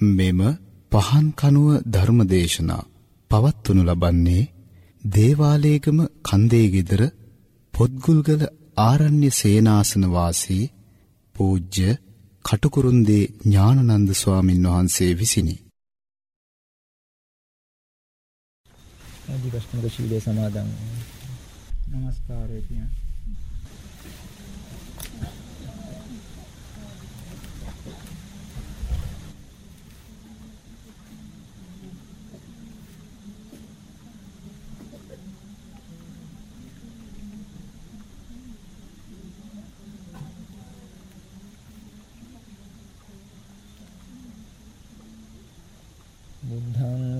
මෙම පහන් කනුව ධර්මදේශනා පවත්වනු ලබන්නේ දේවාලේගම කන්දේ গিදර පොත්ගුල්ගල ආරණ්‍ය සේනාසන වාසී පූජ්‍ය කටුකුරුන්දී ඥානනන්ද ස්වාමින් වහන්සේ විසිනි. ආදි ප්‍රශ්නක ශීලයේ සමාදන් නමස්කාරය කියන්නේ බුද්ධං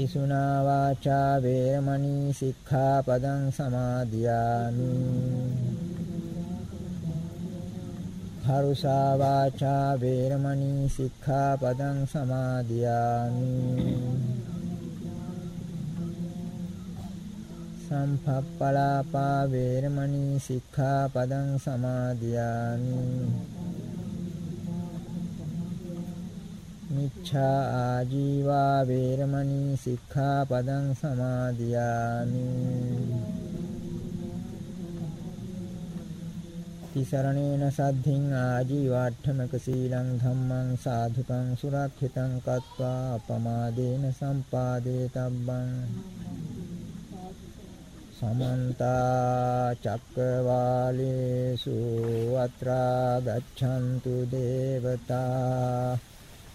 පිසුනා වාචා වේරමණී සික්ඛාපදං සමාදියාමි। හරුසා වාචා වේරමණී සික්ඛාපදං සමාදියාමි। සම්පප්පලාපා වේරමණී සික්ඛාපදං සමාදියාමි। මිච්ඡා ආජීවා වේරමණී සික්ඛාපදං සමාදියාමි. තිසරණේන සද්ධින් ආජීවාට්ඨමක සීලං ධම්මං සාධුකං සුරක්ෂිතං කତ୍වා අපමාදේන සම්පාදේ තබ්බං. සමන්ත චක්කවාලේසු අත්‍රා ගච්ඡන්තු දේවතා.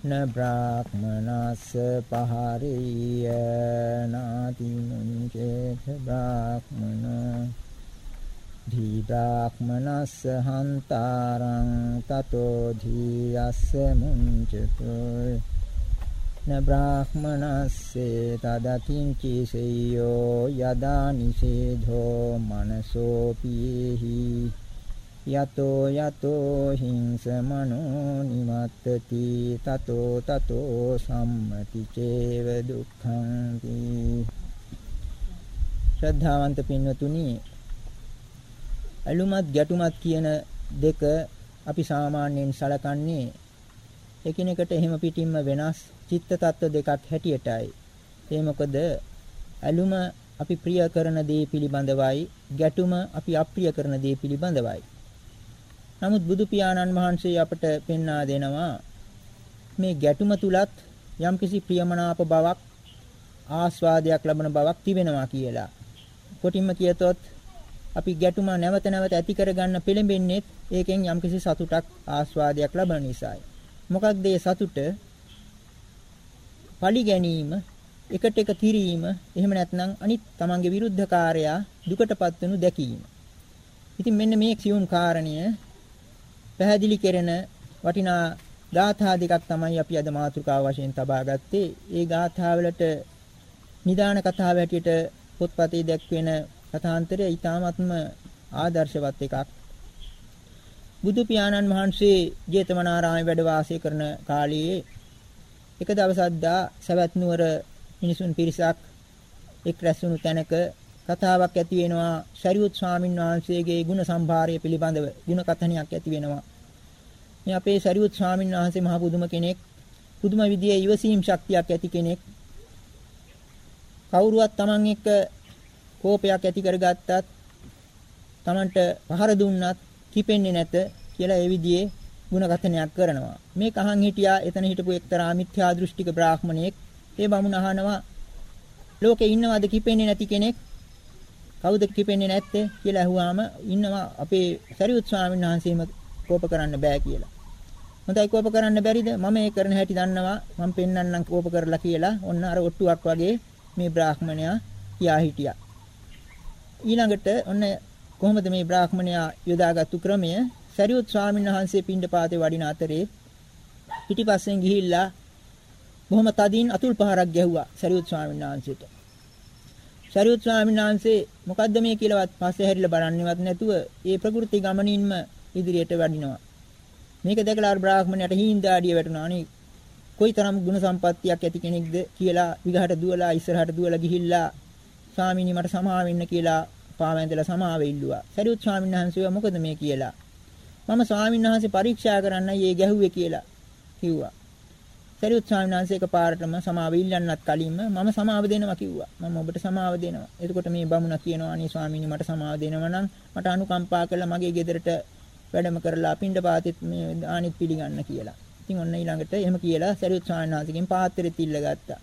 න බ්‍රාහ්මනස්ස පහරිය නාති මුංචේත බ්‍රාහ්මන දී බ්‍රාහ්මනස්ස හන්තාරං තතෝ දී අස්ස මුංචතෝ න බ්‍රාහ්මනස්සේ තදකින්චි සෙය්‍යෝ යදා නිසේධෝ මනසෝපීහි යතෝ යතෝ හිංසමනෝ නිමත්තති තතෝ තතෝ සම්මති චේව දුක්ඛං ති ශ්‍රද්ධාවන්ත පින්වතුනි අලුමත් ගැටුමත් කියන දෙක අපි සාමාන්‍යයෙන් සලකන්නේ එකිනෙකට එහෙම පිටින්ම වෙනස් චිත්ත tattwa දෙකක් හැටියටයි. ඒ මොකද ඇලුම අපි ප්‍රිය කරන දේ පිළිබඳවයි ගැටුම අපි අප්‍රිය කරන දේ පිළිබඳවයි. නමුත් බුදු පියාණන් වහන්සේ අපට පෙන්වා දෙනවා මේ ගැටුම තුලත් යම්කිසි ප්‍රියමනාප බවක් ආස්වාදයක් ලබන බවක් තිබෙනවා කියලා. කොටින්ම කියතොත් අපි ගැටුම නැවත නැවත ඇති කරගන්න පෙළඹෙන්නේ ඒකෙන් යම්කිසි සතුටක් ආස්වාදයක් ලබන නිසායි. මොකක්ද ඒ සතුට? පලි ගැනීම, එකට එක කිරීම, එහෙම නැත්නම් අනිත් තමන්ගේ විරුද්ධකාරයා දුකටපත් වෙනු දැකීම. ඉතින් මෙන්න මේ සියුම් කාරණය පැහැදිලි කෙරෙන වටිනා ගාථා දෙකක් තමයි අපි අද මාතෘකාව වශයෙන් තබා ගත්තේ. ඒ ගාථා වලට නිදාන කතාව හැටියට පොත්පතේ දැක්වෙන කථාන්තරය ඊ타ත්ම ආදර්ශවත් එකක්. බුදු පියාණන් වහන්සේ ජේතවනාරාමයේ වැඩ වාසය කරන කාලයේ එක දවසක් දා සවැත් නුවර මිනිසුන් පිරිසක් එක් රැස්වුණු තැනක කතාවක් ඇති වෙනවා ශරියුත් ස්වාමීන් වහන්සේගේ ගුණ සම්භාරය පිළිබඳව ගුණ කථනයක් ඇති වෙනවා මේ අපේ ශරියුත් ස්වාමීන් වහන්සේ මහ පුදුම කෙනෙක් පුදුම විදියේ ඉවසීම් ශක්තියක් ඇති කෙනෙක් කවුරුවත් Taman එක්ක කෝපයක් ඇති කරගත්තත් Tamanට පහර දුන්නත් කිපෙන්නේ නැත කියලා ඒ විදිහේ ಗುಣගතනයක් කරනවා. මේ කහන් හිටියා එතන හිටපු එක්තරා මිත්‍යා දෘෂ්ටික බ්‍රාහ්මණයෙක්. ඒ බමුණ අහනවා ලෝකේ ඉන්නවද කිපෙන්නේ නැති කෙනෙක්? කවුද කිපෙන්නේ නැත්තේ කියලා අහුවාම ඉන්නවා අපේ සරියුත් ස්වාමීන් වහන්සේම කෝප කරන්න බෑ කියලා. හොඳයි කෝප කරන්න බැරිද? මම ඒ කරන හැටි දන්නවා. මම පෙන්වන්නම් කෝප කරලා කියලා. ඔන්න අර ඔට්ටුවක් වගේ මේ බ්‍රාහ්මණයා කියා හිටියා. ඊළඟට ඔන්න කොහොමද මේ බ්‍රාහ්මණයා යොදාගත්තු ක්‍රමය සරියුත් ස්වාමීන් වහන්සේ පිණ්ඩපාතේ වඩින අතරේ පිටිපස්සෙන් ගිහිල්ලා බොහොම තදින් අතුල් පහරක් ගැහුවා සරියුත් ස්වාමීන් වහන්සේට. සරියුත් ස්වාමීන් වහන්සේ මොකද්ද මේ කියලාවත් පස්සේ හැරිලා බලන්නේවත් නැතුව ඒ ප්‍රകൃති ගමනින්ම ඉදිරියට වඩිනවා. මේක දැකලා අර බ්‍රාහ්මණයට හිඳාඩිය වැටුණා. අනේ කොයිතරම් ගුණ සම්පත්තියක් ඇති කෙනෙක්ද කියලා විගහට දුවලා ඉස්සරහට දුවලා ගිහිල්ලා ස්වාමීනි මට සමාව වෙන්න කියලා පාවැඳලා සමාව ඉල්ලුවා. සරියුත් ස්වාමීන් වහන්සේ මොකද මේ කියලා? මම ස්වාමීන් වහන්සේ පරීක්ෂා කරන්නයි ඒ ගැහුවේ කියලා කිව්වා. සරියුත් ස්වාමීන් වහන්සේ එකපාරටම සමාව ඉල්ලන්නත් කලින්ම මම සමාව දෙනවා කිව්වා. මම ඔබට සමාව දෙනවා. එතකොට මේ බමුණ කියනවා අනේ ස්වාමීනි මට සමාව දෙනවා නම් මට අනුකම්පා කරලා මගේ ගෙදරට වැඩම කරලා පින්ඩ පාතෙත් මේ ආනිත් පිළිගන්න කියලා. ඉතින් ඔන්න ඊළඟට එහෙම කියලා සරියුත් ස්වාමීන් වහන්සේගෙන් පාත්‍රෙත් ඉල්ලගත්තා.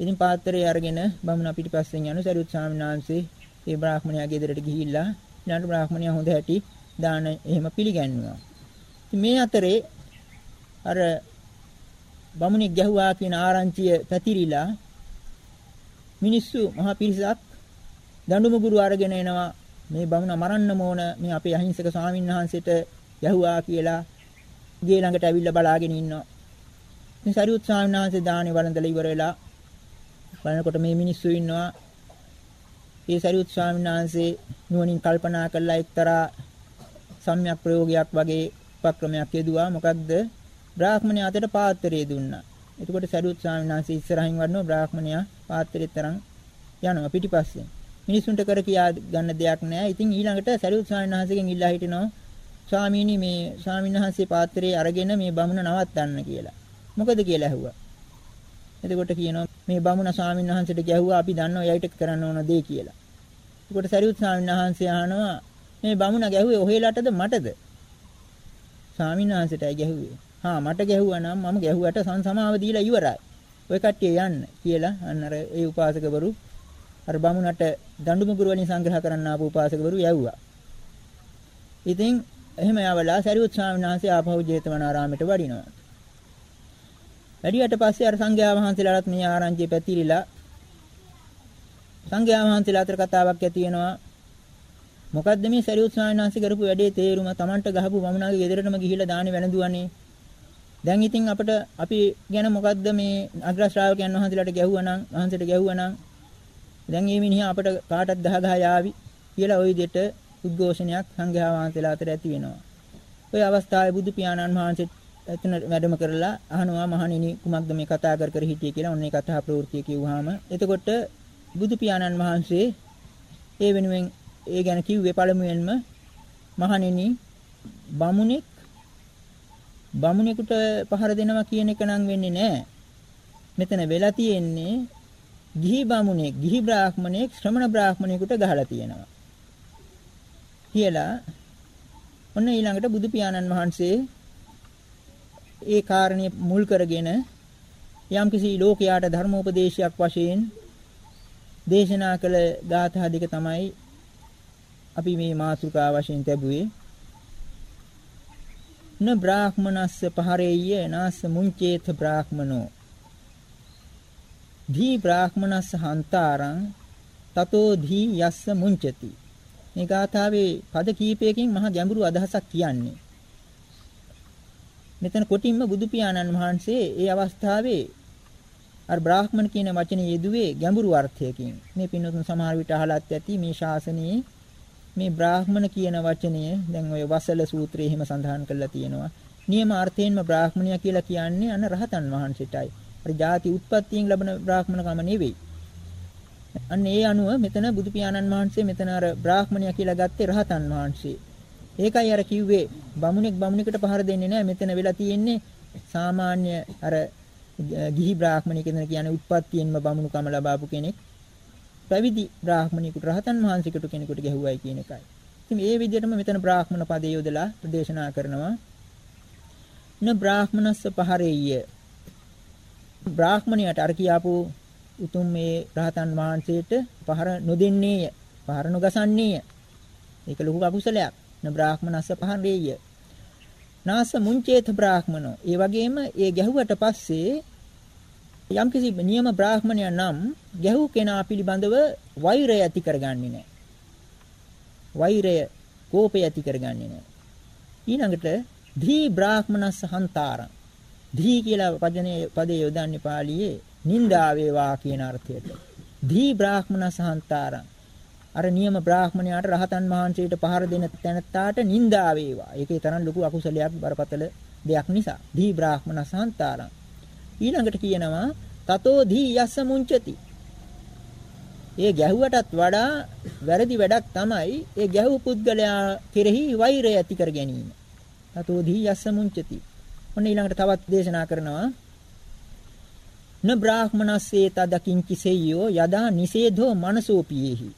ඉතින් පාත්‍රය අරගෙන බමුණ පිටිපස්සෙන් යන සරියුත් ස්වාමීන් වහන්සේ ඒ බ්‍රාහ්මණයා ගෙදරට ගිහිල්ලා ඊළඟ බ්‍රාහ්මණයා හොඳ හැටි දාන එහෙම පිළිගන්නවා. ඉතින් මේ අතරේ අර බමුණෙක් ගැහුවා කියන ආරංචිය පැතිරිලා මිනිස්සු මහ පිරිසක් දඬුමුගුරු අරගෙන එනවා මේ බමුණ මරන්න ඕන මේ අපේ අහිංසක ස්වාමීන් වහන්සේට ගැහුවා කියලා ගේ ළඟට ඇවිල්ලා බලාගෙන ඉන්නවා. ඉතින් සරියුත් ස්වාමීන් වහන්සේ දානේ වළඳලා ඉවර වෙලා බලනකොට මේ මිනිස්සු ඉන්නවා. ඒ සරියුත් ස්වාමීන් වහන්සේ නුවණින් කල්පනා කළා එක්තරා සම්‍යක් ප්‍රයෝගයක් වගේ උපක්‍රමයක් යෙදුවා. මොකක්ද? බ්‍රාහ්මණයා අතට පාත්‍රය දුන්නා. එතකොට සරියුත් ස්වාමීන් වහන්සේ ඉස්සරහින් වඩනවා බ්‍රාහ්මණයා පාත්‍රෙත් තරම් යනවා පිටිපස්සෙන්. මිනිසුන්ට කර කියා ගන්න දෙයක් නැහැ. ඉතින් ඊළඟට සරියුත් ස්වාමීන් වහන්සේගෙන් ඉල්ලා හිටිනවා ස්වාමීනි මේ ස්වාමීන් වහන්සේ පාත්‍රයේ අරගෙන මේ බමුණ නවත්තන්න කියලා. මොකද කියලා ඇහුවා. එතකොට කියනවා මේ බමුණ ස්වාමීන් වහන්සේට ගැහුවා අපි දන්නවා යයිට කරන්න ඕන දේ කියලා. එතකොට සරියුත් ස්වාමීන් වහන්සේ අහනවා මේ බමුණ ගැහුවේ ඔහෙලටද මටද? ස්වාමීන් වහන්සේටයි ගැහුවේ. හා මට ගැහුවා නම් මම ගැහුවට සංසමාව දීලා ඉවරයි. ඔය කට්ටිය යන්න කියලා අන්න අර ඒ උපාසකවරු අර බමුණට දඬු මුගුරු වලින් සංග්‍රහ කරන්න ආපු උපාසකවරු යවුවා. ඉතින් එහෙම යවලා සරියුත් ස්වාමීන් වහන්සේ ආපහු ජේතවනාරාමයට වඩිනවා. වැඩියට පස්සේ අර සංඝයා වහන්සේලාට මේ ආරංචිය පැතිරිලා සංඝයා වහන්සේලා අතර කතාවක් ඇති වෙනවා. මොකද්ද මේ සරියුත් ස්වාමීන් වහන්සේ කරපු වැඩේ තේරුම Tamanට ගහපු වමුණාගේ ගෙදරටම ගිහිල්ලා දානේ වැළඳුවානේ. දැන් ඉතින් අපිට අපි ගැන මොකද්ද මේ අග්‍ර ශ්‍රාවකයන් වහන්සේලාට ගැහුවා නම් වහන්සේට ගැහුවා නම් දැන් මේ මිනිහා අපිට කාටත් දහ දහ යාවි කියලා ওই විදිහට උද්ඝෝෂණයක් සංඝයා වහන්සේලා අතර ඇති වෙනවා. ওই අවස්ථාවේ බුදු පියාණන් වහන්සේ එතන වැඩම කරලා අහනවා මහණෙනි කුමක්ද මේ කතා කර කර හිටියේ කියලා ඔන්න ඒ කතා ප්‍රවෘත්තිය කිව්වහම එතකොට බුදු පියාණන් වහන්සේ ඒ වෙනුවෙන් ඒ ගැන කිව්වේ පළමුවෙන්ම මහණෙනි බමුණෙක් බමුණෙකුට පහර දෙනවා කියන එක නම් වෙන්නේ නැහැ. මෙතන වෙලා තියෙන්නේ ගිහි බමුණෙක්, ගිහි බ්‍රාහ්මණෙක් ශ්‍රමණ බ්‍රාහ්මණයෙකුට ගහලා තියෙනවා. කියලා ඔන්න ඊළඟට බුදු පියාණන් වහන්සේ ඒ කාරණේ මුල් කරගෙන යම්කිසි ලෝකයාට ධර්මෝපදේශයක් වශයෙන් දේශනා කළ ගාථා දෙක තමයි අපි මේ මාතෘකා වශයෙන් ලැබුවේ න බ්‍රාහ්මනස්ස පහරෙය්‍ය නාස මුංචේත බ්‍රාහ්මනෝ. දී බ්‍රාහ්මනස්ස හන්තාරං තතෝ දී යස්ස මුංචති. මේ ගාථාවේ පද කීපයකින් මහ ගැඹුරු අදහසක් කියන්නේ. මෙතන කොටින්ම බුදු පියාණන් වහන්සේ ඒ අවස්ථාවේ අර බ්‍රාහ්මණ කියන වචනේ යෙදුවේ ගැඹුරු අර්ථයකින්. මේ පින්නතුන් සමහර විට අහලත් ඇති මේ ශාසනයේ මේ බ්‍රාහ්මණ කියන වචනය දැන් ඔය වසල සූත්‍රයේ එහෙම සඳහන් කරලා තියෙනවා. නියම අර්ථයෙන්ම බ්‍රාහ්මණයා කියලා කියන්නේ අන රහතන් වහන්සේටයි. අර ಜಾති උත්පත්තියෙන් ලැබෙන බ්‍රාහ්මණකම නෙවෙයි. අන්න ඒ අනුව මෙතන බුදු පියාණන් වහන්සේ මෙතන අර බ්‍රාහ්මණයා කියලා ගත්තේ රහතන් වහන්සේ. ඒකයි අර කිව්වේ බමුණෙක් බමුණෙකුට පහර දෙන්නේ නැහැ. මෙතන වෙලා තියෙන්නේ සාමාන්‍ය අර ගිහි බ්‍රාහ්මණයෙක් කියන්නේ උත්පත්තියෙන්ම බමුණුකම ලබාපු කෙනෙක්. පැවිදි බ්‍රාහ්මණයෙකුට රහතන් වහන්සේකට කෙනෙකුට ගැහුවයි කියන එකයි. ඉතින් මේ විදිහටම මෙතන බ්‍රාහ්මණ පදේ යොදලා ප්‍රදේශනා කරනවා. න බ්‍රාහ්මනස්ස පහරෙය්‍ය. බ්‍රාහ්මණයට අර කියාපු උතුම් මේ රහතන් වහන්සේට පහර නොදෙන්නේය. පහර නොගසන්නේය. ඒක ලොකු අකුසලයක්. න බ්‍රාහ්මනස්ස පහරෙය්‍ය. නාස මුංචේත බ්‍රාහ්මනෝ. ඒ වගේම ඒ ගැහුවට පස්සේ යම්කිසි නියම බ්‍රාහ්මණයා නම් ගැහූ කෙනා පිළිබඳව වෛරය ඇති කරගන්නේ නැහැ. වෛරය, කෝපය ඇති කරගන්නේ නැහැ. ඊළඟට දී බ්‍රාහ්මනස්ස හන්තාරං. දී කියලා පදනේ පදේ යොදන්නේ පාළියේ නින්දා වේවා කියන අර්ථයට. දී බ්‍රාහ්මනස්ස හන්තාරං. අර නියම බ්‍රාහ්මණයාට රහතන් වහන්සේට පහර දෙන තැනත්තාට නින්දා වේවා. ඒකේ තරම් ලොකු අකුසලයක් බරපතල දෙයක් නිසා. දී බ්‍රාහ්මනස්ස හන්තාරං. ඊළඟට කියනවා තතෝ දී යස්ස මුංචති. ඒ ගැහුවටත් වඩා වැරදි වැඩක් තමයි ඒ ගැහුව පුද්ගලයා කෙරෙහි වෛරය ඇති කර ගැනීම. තතෝ දී යස්ස මුංචති. ඔන්න ඊළඟට තවත් දේශනා කරනවා න බ්‍රාහ්මනස්සේ තදකින්චි සෙය්‍යෝ යදා නිසේධෝ මනසෝපියේහි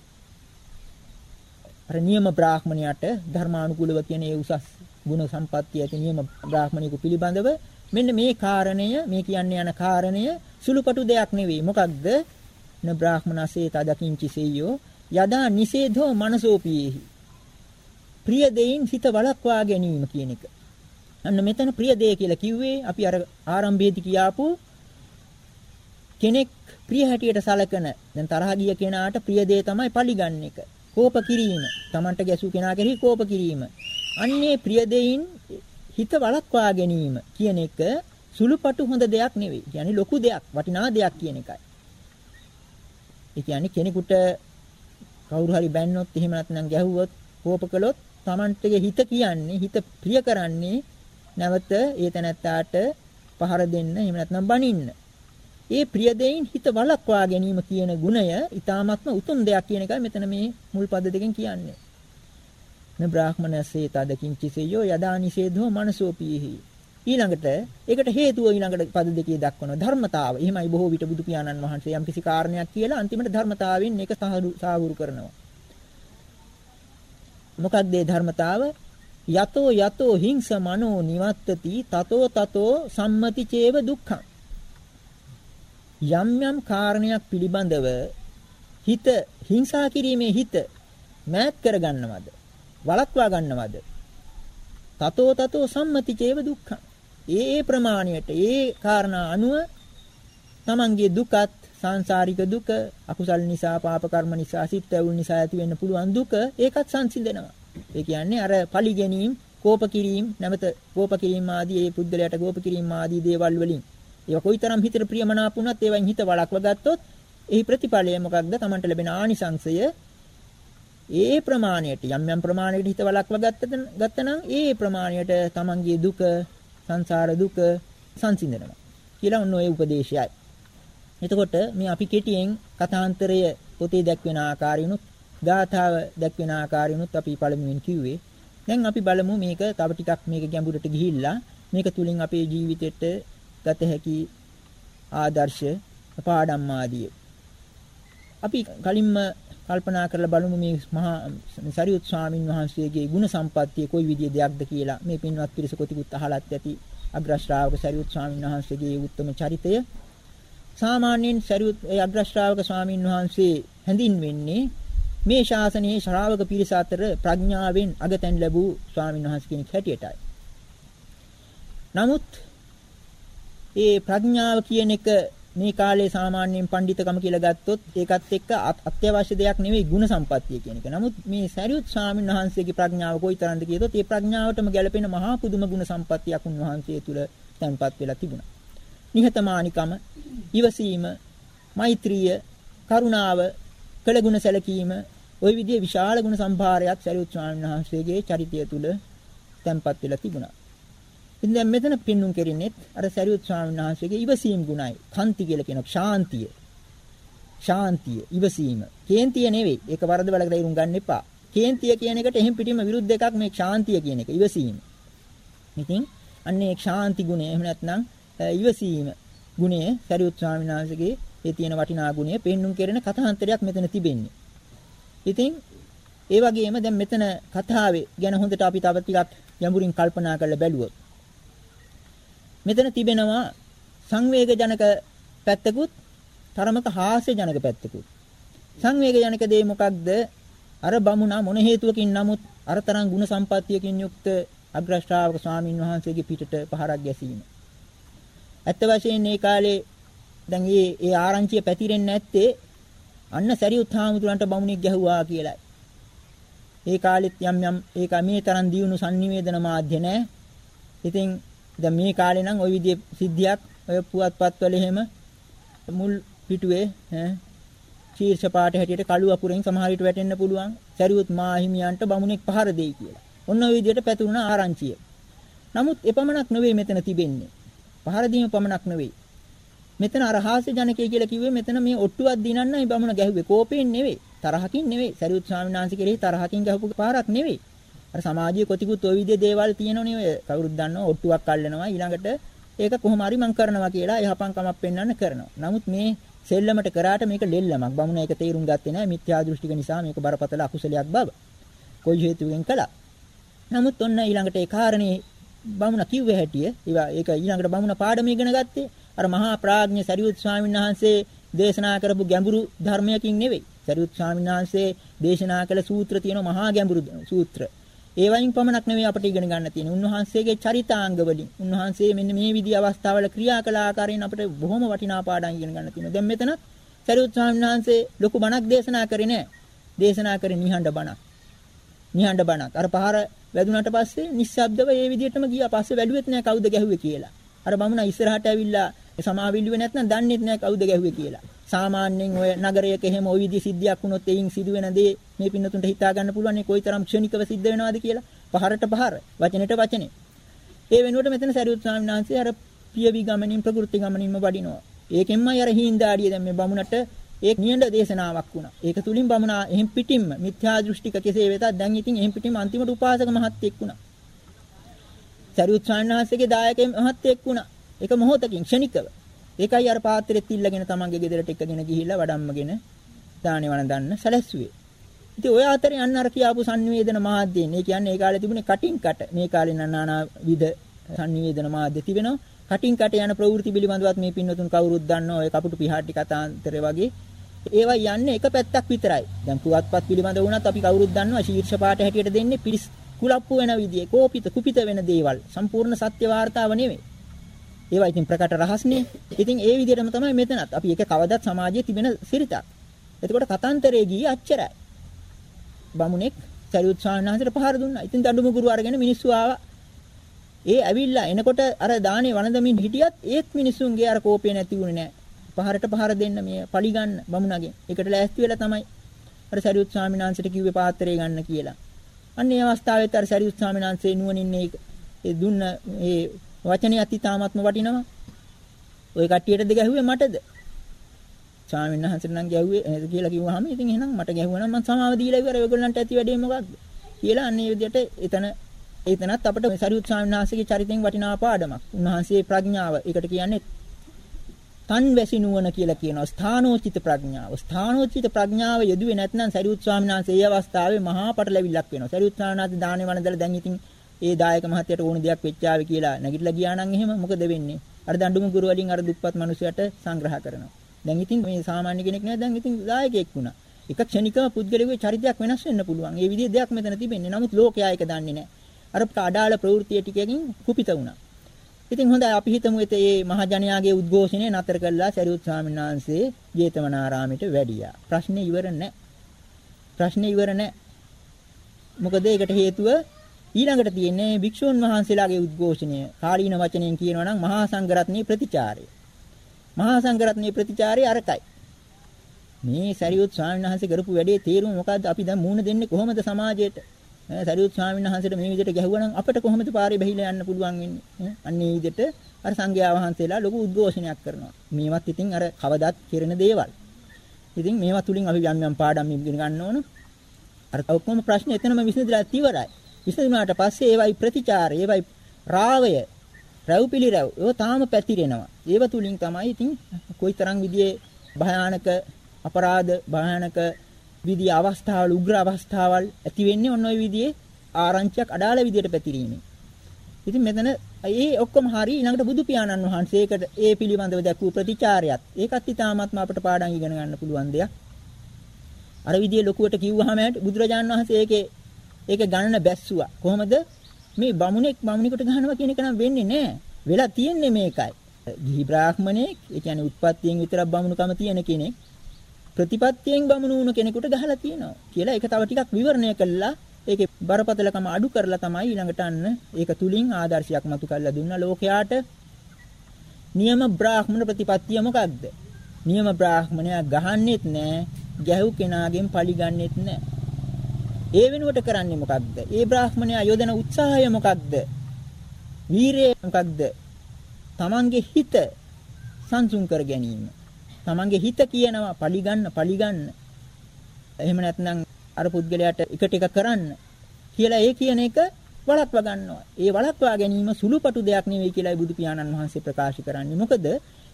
අර නියම බ්‍රාහ්මණයාට ධර්මානුකූලව කියන ඒ උසස් ගුණ සම්පත්තිය ඇති නියම බ්‍රාහ්මණයෙකු පිළිබඳව මෙන්න මේ කාරණය මේ කියන්නේ යන කාරණය සුළුපටු දෙයක් නෙවෙයි. මොකක්ද? න බ්‍රාහ්මනසේ තදකින්චි සෙය්‍යෝ යදා නිසේධෝ මනසෝපියේහි. ප්‍රිය දෙයින් හිත වළක්වා ගැනීම කියන එක. අන්න මෙතන ප්‍රිය දෙය කියලා කිව්වේ අපි අර ආරම්භයේදී කියාපු කෙනෙක් ප්‍රිය හැටියට සලකන දැන් තරහ ගිය කෙනාට ප්‍රිය දේ තමයි පරිගන්න එක. කෝප කිරීම. Tamanට ගැසූ කෙනා කෙරෙහි කෝප කිරීම. අන්නේ ප්‍රිය දෙයින් හිත වළක්වා ගැනීම කියන එක සුළුපටු හොඳ දෙයක් නෙවෙයි. කියන්නේ ලොකු දෙයක්, වටිනා දෙයක් කියන එකයි. ඒ කියන්නේ කෙනෙකුට කවුරු හරි බැන්නොත් එහෙම නැත්නම් ගැහුවොත්, කෝප කළොත් Tamanටගේ හිත කියන්නේ, හිත ප්‍රිය කරන්නේ නැවත ඒ තැනැත්තාට පහර දෙන්න, එහෙම නැත්නම් බනින්න. ඒ ප්‍රිය දෙයින් හිත වළක්වා ගැනීම කියන ගුණය ඊ타මත්ම උතුම් දෙයක් කියන එකයි මෙතන මේ මුල් පද දෙකෙන් කියන්නේ. න බ්‍රාහ්මනසේ තදකින්චිසයෝ යදා නිෂේධෝ මනසෝපීහි ඊළඟට ඒකට හේතුව ඊළඟට පද දෙකේ දක්වන ධර්මතාව. එහෙමයි බොහෝ විට බුදු පියාණන් වහන්සේ යම් කිසි කාරණයක් කියලා අන්තිමට ධර්මතාවයෙන් ඒක සාහුරු කරනවා. මොකක්ද ඒ ධර්මතාව? යතෝ යතෝ හිංස මනෝ නිවත්තති තතෝ තතෝ සම්මති චේව දුක්ඛං. යම් යම් කාරණයක් පිළිබඳව හිත හිංසා කිරීමේ හිත මෑත් කරගන්නවද? වළක්වා ගන්නවද? තතෝ තතෝ සම්මති චේව දුක්ඛං. ඒ ඒ ප්‍රමාණයට ඒ කාරණා අනුව තමන්ගේ දුකත් සංසාරික දුක අකුසල් නිසා පාප කර්ම නිසා සිත් ඇවුල් නිසා ඇති වෙන්න පුළුවන් දුක ඒකත් සංසිඳනවා. ඒ කියන්නේ අර පලි ගැනීම, කෝප කිරීම, නැමත කෝප කිරීම ආදී ඒ පුද්ගලයාට කෝප කිරීම ආදී දේවල් වලින් ඒවා කොයිතරම් හිතට ප්‍රියමනාප වුණත් ඒවෙන් හිත වළක්ව ගත්තොත් එහි ප්‍රතිඵලය මොකක්ද? තමන්ට ලැබෙන ආනිසංශය ඒ ප්‍රමාණයට යම් යම් ප්‍රමාණයකට හිත වළක්ව ගත්තනම් ඒ ප්‍රමාණයට තමන්ගේ දුක සංසාර දුක සංසිඳනවා කියලා ඔන්න ඔය උපදේශයයි. එතකොට මේ අපි කෙටියෙන් කථාන්තරය පොතේ දැක්වෙන ආකාරයනුත් ගාථාව දැක්වෙන ආකාරයනුත් අපි පළමුවෙන් කිව්වේ. දැන් අපි බලමු මේක තව ටිකක් මේක ගැඹුරට ගිහිල්ලා මේක තුලින් අපේ ජීවිතෙට ගත හැකි ආදර්ශ පාඩම් ආදී. අපි කලින්ම කල්පනා කරලා බලමු මේ මහා සරියුත් ස්වාමින් වහන්සේගේ ගුණ සම්පත්තිය කොයි විදිහේ දෙයක්ද කියලා මේ පින්වත් පිරිස කොටිකුත් අහලත් ඇති අග්‍ර ශ්‍රාවක සරියුත් ස්වාමින් වහන්සේගේ උත්තම චරිතය සාමාන්‍යයෙන් සරියුත් ඒ අග්‍ර ශ්‍රාවක ස්වාමින් වහන්සේ හැඳින්වෙන්නේ මේ ශාසනයේ ශ්‍රාවක පිරිස අතර ප්‍රඥාවෙන් අගතැන් ලැබූ ස්වාමින් වහන්සේ කෙනෙක් හැටියටයි. නමුත් ඒ ප්‍රඥාව කියන එක මේ කාලේ සාමාන්‍යයෙන් පඬිතකම කියලා ගත්තොත් ඒකත් එක්ක අත්‍යවශ්‍ය දෙයක් නෙවෙයි ಗುಣ සම්පත්තිය කියන එක. නමුත් මේ සරියුත් ස්වාමීන් වහන්සේගේ ප්‍රඥාව කොයිතරම්ද කියතොත් ඒ ප්‍රඥාවටම ගැලපෙන මහා පුදුම ගුණ සම්පත්තියක් උන්වහන්සේ තුල තැන්පත් වෙලා තිබුණා. නිහතමානිකම, ඉවසීම, මෛත්‍රිය, කරුණාව, කළගුණ සැලකීම ওই විදිහේ විශාල ගුණ සම්භාරයක් සරියුත් ස්වාමීන් වහන්සේගේ චරිතය තුල තැන්පත් වෙලා තිබුණා. ඉතින් දැන් මෙතන පින්නුම් කෙරින්නෙත් අර සරියුත් ස්වාමීන් වහන්සේගේ ඉවසීම් ගුණයි. කන්ති කියලා කියන ශාන්තිය. ශාන්තිය, ඉවසීම. කේන්තිය නෙවෙයි. ඒක වරදවලක තේරුම් ගන්න එපා. කේන්තිය කියන එකට එහෙම් පිටින්ම විරුද්ධ එකක් මේ ශාන්තිය කියන එක. ඉවසීම. ඉතින් අන්නේ ශාන්ති ගුණය එහෙම නැත්නම් ඉවසීම ගුණය සරියුත් ස්වාමීන් වහන්සේගේ ඒ තියෙන වටිනා ගුණය පෙන්눔 කෙරෙන කථාන්තරයක් මෙතන තිබෙන්නේ. ඉතින් ඒ වගේම දැන් මෙතන කතාවේ ගැන හොඳට අපි තව ටිකක් යඹුරින් කල්පනා කරලා බැලුවොත් මෙතන තිබෙනවා සංවේග ජනක පැත්තකුත් තරමක හාස්‍ය ජනක පැත්තකුත්. සංවේග ජනක දේ මොකක්ද? අර බමුණා මොන හේතුවකින් නමුත් අර තරම් ಗುಣ සම්පත්තියකින් යුක්ත අග්‍රශ්‍රාවක ස්වාමින් වහන්සේගේ පිටට පහරක් ගැසීම. ඇත්ත වශයෙන්ම මේ කාලේ දැන් මේ ඒ ආරංචිය පැතිරෙන්නේ නැත්තේ අන්න සරියුත් හාමුදුරන්ට බමුණෙක් ගැහුවා කියලායි. ඒ කාලෙත් යම් යම් ඒක මේ තරම් දියුණු sannivedana මාධ්‍ය නැහැ. ඉතින් දැන් මේ කාලේ නම් ওই විදිහේ සිද්ධියක් ඔය පුවත්පත්වල එහෙම මුල් පිටුවේ ඈ ශීර්ෂ පාට හැටියට කළු අකුරෙන් සමහර විට වැටෙන්න පුළුවන්. සරියුත් මාහිමියන්ට බමුණෙක් පහර දෙයි කියලා. ඔන්න ඔය විදිහට පැතුරුණ ආරංචිය. නමුත් එපමණක් නෙවෙයි මෙතන තිබෙන්නේ. පහර දීම පමණක් නෙවෙයි. මෙතන අර හාස්‍ය ජනකය කියලා කිව්වේ මෙතන මේ ඔට්ටුවක් දිනන්නයි බමුණ ගැහුවේ. කෝපයෙන් නෙවෙයි, තරහකින් නෙවෙයි. සරියුත් ස්වාමීන් වහන්සේ කෙරෙහි තරහකින් ගහපු පාරක් නෙවෙයි. අර සමාජයේ කොතිකුත් ওই විදිහේ දේවල් තියෙනවනේ ඔය කවුරුත් දන්නවා ඔට්ටුවක් අල්ලනවා ඊළඟට ඒක කොහොම හරි මං කරනවා කියලා යහපන්කමක් පෙන්වන්න කරනවා. නමුත් මේ සෙල්ලමට කරාට මේක ලෙල්ලමක්. බමුණ ඒක තේරුම් ගත්තේ නැහැ. මිත්‍යා දෘෂ්ටික නිසා මේක බරපතල අකුසලයක් බව. කොයි හේතුවෙන් කළා. නමුත් ඔන්න ඊළඟට ඒ කාරණේ බමුණ කිව්වේ හැටිය ඒවා ඒක ඊළඟට බමුණ පාඩම ඉගෙන ගත්තේ අර මහා ප්‍රඥ සරියුත් ස්වාමීන් වහන්සේ දේශනා කරපු ගැඹුරු ධර්මයකින් නෙවෙයි. සරියුත් ස්වාමීන් වහන්සේ දේශනා කළ සූත්‍ර තියෙන මහා ගැඹුරු සූත්‍ර. ඒ වයින් පමණක් නෙවෙයි අපිට ඉගෙන ගන්න තියෙන්නේ. උන්වහන්සේගේ චරිතාංග වලින් උන්වහන්සේ මෙන්න මේ විදිහ අවස්ථාවල ක්‍රියා කළ ආකාරයෙන් අපිට බොහොම වටිනා පාඩම් ඉගෙන ගන්න තියෙනවා. දැන් මෙතන සරියුත් ස්වාමීන් වහන්සේ ලොකු බණක් දේශනා කරේ නෑ. දේශනා කරේ නිහඬ බණක්. නිහඬ බණක්. අර පහර වැදුනට පස්සේ නිස්සබ්දව ඒ විදිහටම ගියා. පස්සේ වැළුවෙත් නෑ කවුද ගැහුවේ කියලා. අර බමුණා ඉස්සරහට ඇවිල්ලා සමාවිල්ලුවේ නැත්නම් දන්නේ නැහැ කවුද ගැහුවේ කියලා. සාමාන්‍යයෙන් ඔය නගරයක එහෙම ওই විදිහ සිද්ධියක් වුණොත් එයින් සිදුවෙන දේ මේ පින්නතුන්ට හිතා ගන්න පුළුවන් මේ කොයිතරම් ක්ෂණිකව සිද්ධ වෙනවද කියලා. පහරට පහර, වචනෙට වචනේ. ඒ වෙනුවට මෙතන සරියුත් ස්වාමීන් වහන්සේ අර පියවි ගමනින් ප්‍රകൃති ගමනින්ම වඩිනවා. ඒකෙන්මයි අර හිඳාඩිය දැන් මේ බමුණට ඒ නියඬ දේශනාවක් වුණා. ඒක තුලින් බමුණා එහෙන් පිටින්ම මිත්‍යා දෘෂ්ටික කෙසේ වෙතත් දැන් ඉතින් එහෙන් පිටින්ම අන්තිමට උපාසක මහත්ෙක් වුණා. සරියුත් ස්වාමීන් වහන්සේගේ දායකයෙක් මහත්තයෙක් වුණා. ඒක මොහොතකින් ක්ෂණිකව. ඒකයි අර පාත්‍රෙත් ඉල්ලගෙන තමන්ගේ ගෙදරට එක්කගෙන ගිහිල්ලා වඩම්මගෙන දානේ වළඳන්න සැලැස්සුවේ. ඉතින් ඔය අතරේ අන්න අර කියාපු sannivedana මාධ්‍යයෙන් ඒ කියන්නේ ඒ කාලේ තිබුණේ කටින් කට. මේ කාලේ නනානා විද sannivedana මාධ්‍ය තිබෙනවා. කටින් කට යන ප්‍රවෘත්ති පිළිබඳවත් මේ පින්නතුන් කවුරුත් දන්නවා. ඔය කපුටු පිහාටි කතාන්තරය වගේ. ඒවා යන්නේ එක පැත්තක් විතරයි. දැන් පුවත්පත් පිළිබඳ වුණත් අපි කවුරුත් දන්නවා ශීර්ෂ පාඨ හැටියට දෙන්නේ පිරිස් කුලප්පු වෙන විදිය, කෝපිත කුපිත වෙන දේවල්. සම්පූර්ණ සත්‍ය වාර්තාව නෙමෙයි. ඒවා ඉතින් ප්‍රකට රහස්නේ. ඉතින් ඒ විදිහටම තමයි මෙතනත්. අපි ඒක කවදත් සමාජයේ තිබෙන සිරිතක්. එතකොට කතාන්තරයේ ගියේ අච්චරයි. බමුණෙක් සරියුත් ස්වාමීන් පහර දුන්නා. ඉතින් දඬුම ගුරු අරගෙන මිනිස්සු ආවා. ඒ ඇවිල්ලා එනකොට අර දානේ වළඳමින් හිටියත් ඒත් මිනිස්සුන්ගේ අර කෝපය නැති වුණේ නැහැ. පහරට පහර දෙන්න මේ පලි ගන්න බමුණගෙන්. ඒකට ලෑස්ති වෙලා තමයි අර සරියුත් ස්වාමීන් වහන්සේට කිව්වේ පාත්‍රය ගන්න කියලා. අන්න ඒ අවස්ථාවෙත් අර සරියුත් ස්වාමීන් වහන්සේ නුවණින් ඒ දුන්න ඒ වචනේ අති තාමත්ම වටිනවා. ওই කට්ටියටද ගැහුවේ මටද? ස්වාමීන් වහන්සේට නම් ගැහුවේ කියලා කිව්වහම ඉතින් එහෙනම් මට ගැහුවා නම් මම සමාව දීලා ඉවරයි. ඔයගොල්ලන්ට ඇති වැඩේ මොකක්ද? කියලා අන්න ඒ විදිහට එතන එතනත් අපිට සරියුත් ස්වාමීන් වහන්සේගේ චරිතෙන් වටිනා පාඩමක්. උන්වහන්සේ ප්‍රඥාව. ඒකට කියන්නේ. තන් වැසි නුවණ කියලා කියනවා ස්ථානෝචිත ප්‍රඥාව. ස්ථානෝචිත ප්‍රඥාව යෙදුවේ නැත්නම් සරියුත් ස්වාමීන් වහන්සේ ඒ අවස්ථාවේ මහා පටලැවිල්ලක් වෙනවා. සරියුත් ස්වාමීන් වහන්සේ දානේ වළඳලා දැන් ඉතින් ඒ දායක මහත්තයට ඕන දෙයක් වෙච්චාවේ කියලා නැගිටලා ගියා නම් එහෙම මොකද වෙන්නේ? අර දඬුම ගුරු වලින් අර දුප්පත් මිනිසයාට සංග්‍රහ කරනවා. දැන් ඉතින් මේ සාමාන්‍ය කෙනෙක් නෑ දැන් ඉතින් දායකයෙක් වුණා. එක ක්ෂණිකව පුද්ගලයාගේ චරිතයක් වෙනස් වෙන්න පුළුවන්. ඒ විදිහේ දෙයක් මෙතන තිබෙන්නේ. නමුත් ලෝකයා ඒක දන්නේ නෑ. අර අඩාල ප්‍රවෘත්ති ටිකකින් කුපිත වුණා. ඉතින් හොඳයි අපි හිතමු එතේ මේ මහජනයාගේ උද්ඝෝෂණය නතර කළා සරියුත් ස්වාමීන් වහන්සේ ජේතවනාරාමයට වැඩියා. ප්‍රශ්නේ ඉවර නැහැ. ප්‍රශ්නේ ඉවර නැහැ. මොකද ඒකට හේතුව ඊළඟට තියෙන්නේ භික්ෂුන් වහන්සේලාගේ උද්ඝෝෂණය. කාලීන වචනයෙන් කියනවා නම් මහා සංඝරත්නයේ ප්‍රතිචාරය. මහා සංඝරත්නයේ ප්‍රතිචාරය අරකයි. මේ සරියුත් ස්වාමීන් වහන්සේ කරපු වැඩේ තේරුම මොකද්ද? අපි දැන් මූණ දෙන්නේ කොහොමද සමාජයට? සරියුත් ස්වාමීන් වහන්සේට මේ විදිහට ගැහුවනම් අපිට කොහොමද පාරේ බහිලා යන්න පුළුවන් වෙන්නේ? අන්න ඒ විදිහට අර සංඝයා වහන්සේලා ලොකු උද්ඝෝෂණයක් කරනවා. මේවත් ඉතින් අර කවදත් කෙරෙන දේවල්. ඉතින් මේවා තුලින් අපි යම් යම් පාඩම් ඉගෙන ගන්න ඕන. අර ඔක්කොම ප්‍රශ්න එතනම විසඳලා ඉවරයි. විසඳුනාට පස්සේ ඒවයි ප්‍රතිචාරය, ඒවයි රාවය, රැව්පිලිරැව් ඒව තාම පැතිරෙනවා. ඒව තුලින් තමයි ඉතින් කොයිතරම් විදිහේ භයානක අපරාධ භයානක විදිය අවස්ථාවල් උග්‍ර අවස්ථාවල් ඇති වෙන්නේ ඔන්න ඔය විදිහේ ආරංචියක් අඩාල විදියට පැතිරීමෙන්. ඉතින් මෙතන ඒ ඔක්කොම හරි ඊළඟට බුදු පියාණන් වහන්සේකට ඒ පිළිබඳව දැක්වූ ප්‍රතිචාරයත් ඒකත් ඊටාත්ම අපට පාඩම් ඉගෙන ගන්න පුළුවන් දෙයක්. අර විදිහේ ලොකුවට කිව්වහම බුදුරජාණන් වහන්සේ ඒකේ ඒක ගණන බැස්සුවා. කොහොමද මේ බමුණෙක් බමුණෙකුට ගහනවා කියන එක නම් වෙන්නේ නැහැ. වෙලා තියෙන්නේ මේකයි. ගිහි බ්‍රාහ්මණෙක්, ඒ කියන්නේ උත්පත්තියෙන් විතරක් බමුණුකම තියෙන කෙනෙක් ප්‍රතිපත්තියෙන් බමුණු වුණ කෙනෙකුට ගහලා තියෙනවා කියලා ඒක තව ටිකක් විවරණය කළා. ඒකේ බරපතලකම අඩු කරලා තමයි ඊළඟට අන්න ඒක තුලින් ආදර්ශයක් මතු කරලා දුන්නා. ලෝකයාට නියම බ්‍රාහ්මණ ප්‍රතිපත්තිය මොකක්ද? නියම බ්‍රාහ්මණයා ගහන්නෙත් නෑ ගැහුව කෙනාගෙන් පරිගන්නෙත් නෑ. ඒ වෙනුවට කරන්නේ මොකක්ද? ඒ බ්‍රාහ්මණයා යොදන උත්සාහය මොකක්ද? වීරය මොකක්ද? තමන්ගේ හිත සංසුන් කර ගැනීම. තමන්ගේ හිත කියනවා පලිගන්න පලිගන්න. එහෙම නැත්නම් අර පුද්ගලයාට එකට එක කරන්න කියලා ඒ කියන එක වළක්වා ගන්නවා. ඒ වළක්වා ගැනීම සුළුපටු දෙයක් නෙවෙයි කියලායි බුදු පියාණන් වහන්සේ ප්‍රකාශ කරන්නේ. මොකද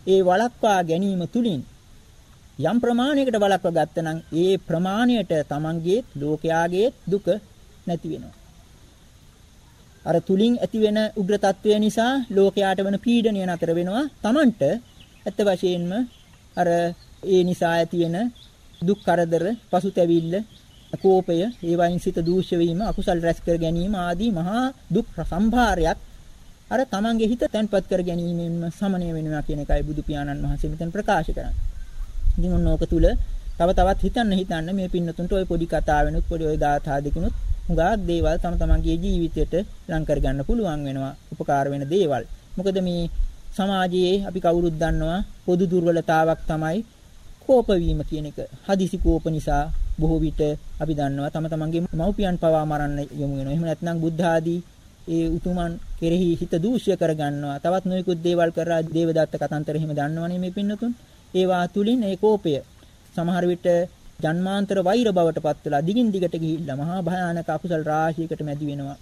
ඒ වළක්වා ගැනීම තුලින් යම් ප්‍රමාණයකට වළක්වා ගත්තනම් ඒ ප්‍රමාණයට තමන්ගේ ලෝකයාගේ දුක නැති වෙනවා. අර තුලින් ඇතිවෙන උග්‍ර తත්වය නිසා ලෝකයාට වෙන පීඩනය නතර වෙනවා. තමන්ට ඇත්ත වශයෙන්ම අර ඒ නිසා ඇති වෙන දුක් කරදර, පසුතැවිල්ල, කෝපය, ඒ වයින් සිත දූෂ්‍ය වීම, අකුසල් රැස් කර ගැනීම ආදී මහා දුක් සම්භාරයක් අර තමන්ගේ හිත තැන්පත් කර ගැනීමෙන්ම සමනය වෙනවා කියන එකයි බුදු පියාණන් වහන්සේ මෙතන ප්‍රකාශ කරන්නේ. ඉතින් ඔන්න ඕක තුල තව තවත් හිතන්න හිතන්න මේ පින්නතුන්ට ওই පොඩි කතා වෙනුත් පොඩි ওই දාථා දෙකිනුත් හුඟක් දේවල් තම තමන්ගේ ජීවිතයට ලං කර ගන්න පුළුවන් වෙනවා. උපකාර වෙන දේවල්. මොකද මේ සමාජයේ අපි කවුරුත් දන්නවා පොදු දුර්වලතාවක් තමයි කෝප වීම කියන එක. හදිසි කෝප නිසා බොහෝ විට අපි දන්නවා තම තමන්ගේ මව්පියන් පවා මරන්න යොමු වෙනවා. එහෙම නැත්නම් බුද්ධ ආදී ඒ උතුමන් කෙරෙහි හිත දූෂ්‍ය කරගන්නවා. තවත් නොයෙකුත් දේවල් කරලා දේවදත්ත කතන්තර එහෙම දන්නවනේ මේ පින්නතුන්. ඒවා තුලින් ඒ කෝපය සමහර විට ජන්මාන්තර වෛර බවට පත් වෙලා දිගින් දිගට ගිහිල්ලා මහා භයානක අකුසල් රාශියකට මැදි වෙනවා.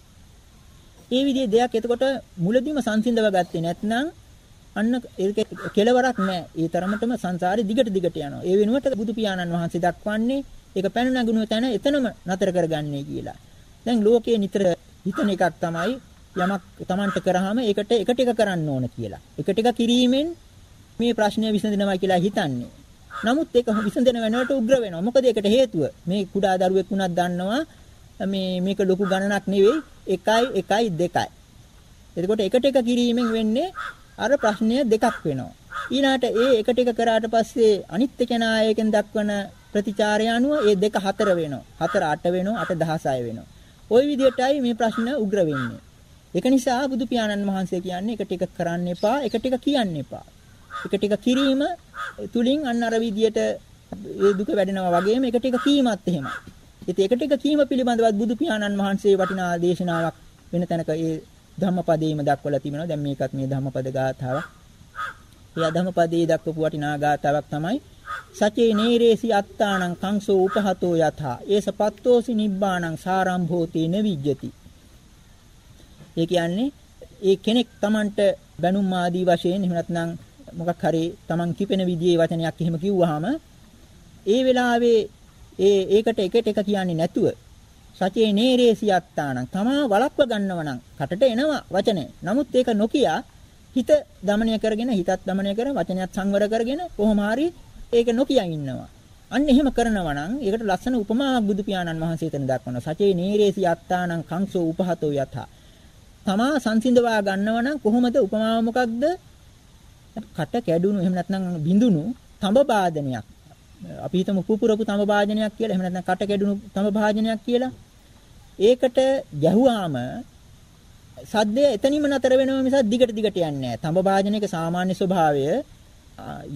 ඒ විදිහේ දෙයක් එතකොට මුලදීම සංසිඳව ගත්තේ නැත්නම් අන්න ඒක කෙලවරක් නැහැ. ඒ තරමටම සංසාරේ දිගට දිගට යනවා. ඒ වෙනුවට බුදු පියාණන් වහන්සේ දක්වන්නේ ඒක පැන නගුණු තැන එතනම නතර කරගන්නේ කියලා. දැන් ලෝකයේ නිතර හිතන එකක් තමයි යමක් Tamanට කරාම ඒකට එක ටික කරන්න ඕන කියලා. එක ටික කිරීමෙන් මේ ප්‍රශ්නය විසඳෙනවා කියලා හිතන්නේ. නමුත් ඒක විසඳෙන වෙනකොට උග්‍ර වෙනවා. මොකද ඒකට හේතුව මේ කුඩා දරුවෙක් වුණත් දන්නවා මේ මේක ලොකු ගණනක් නෙවෙයි 1 1 2යි. එතකොට එකට එක කිරීමෙන් වෙන්නේ අර ප්‍රශ්නය දෙකක් වෙනවා. ඊළාට ඒ එක ටික කරාට පස්සේ අනිත් කෙනා එකෙන් දක්වන ප්‍රතිචාරය අනුව ඒ දෙක හතර වෙනවා. හතර අට වෙනවා, අට 16 වෙනවා. ওই විදිහටයි මේ ප්‍රශ්න උග්‍ර වෙන්නේ. ඒක නිසා බුදු පියාණන් වහන්සේ කියන්නේ එක ටික කරන්න එපා, එක ටික කියන්න එපා. එක ටික කිරීම තුලින් අන්න අර විදියට ඒ දුක වැඩෙනවා වගේම එක ටික කීමත් එහෙමයි. ඉතින් එක ටික කීම පිළිබඳවත් බුදු පියාණන් වහන්සේ වටිනා දේශනාවක් වෙන තැනක ඒ ධම්මපදයේම දක්වලා තිබෙනවා. දැන් මේකත් මේ ධම්මපද ගාථාවක්. ඒ ධම්මපදයේ දක්වපු වටිනා ගාථාවක් තමයි සචේ නේරේසි අත්තානං කංසෝ උපහතෝ යථා ඒසපත්තෝසි නිබ්බාණං සාරම්භෝතේ නවිජ්ජති. ඒ කියන්නේ ඒ කෙනෙක් Tamanට බැනුම් ආදී වශයෙන් එහෙම නැත්නම් මොකක් හරි Taman කිපෙන විදිහේ වචනයක් එහෙම කිව්වහම ඒ වෙලාවේ ඒ ඒකට එකට එක කියන්නේ නැතුව සචේ නේරේසි යත්තානම් තමා වළක්ව ගන්නව නම් කටට එනවා වචනේ. නමුත් ඒක නොකිය හිත দমনය කරගෙන හිතත් দমনය කරගෙන වචනයත් සංවර කරගෙන කොහොම හරි ඒක නොකිය ඉන්නවා. අන්න එහෙම කරනවා නම් ඒකට ලස්සන උපමාවක් බුදු පියාණන් වහන්සේ එතන දක්වනවා. සචේ නීරේසි අත්තානං කංසෝ උපහතෝ යත. තමා සංසිඳවා ගන්නව නම් කොහොමද උපමාව මොකක්ද? කට කැඩුණු එහෙම නැත්නම් බිඳුණු තඹ වාදනයක්. අපි හිතමු පුපුරපු තඹ වාදනයක් කියලා. එහෙම නැත්නම් කට කැඩුණු තඹ වාදනයක් කියලා. ඒකට ගැහුවාම සද්දය එතනින්ම නතර වෙනවා මිසක් දිගට දිගට යන්නේ නැහැ. තඹ වාදනයක සාමාන්‍ය ස්වභාවය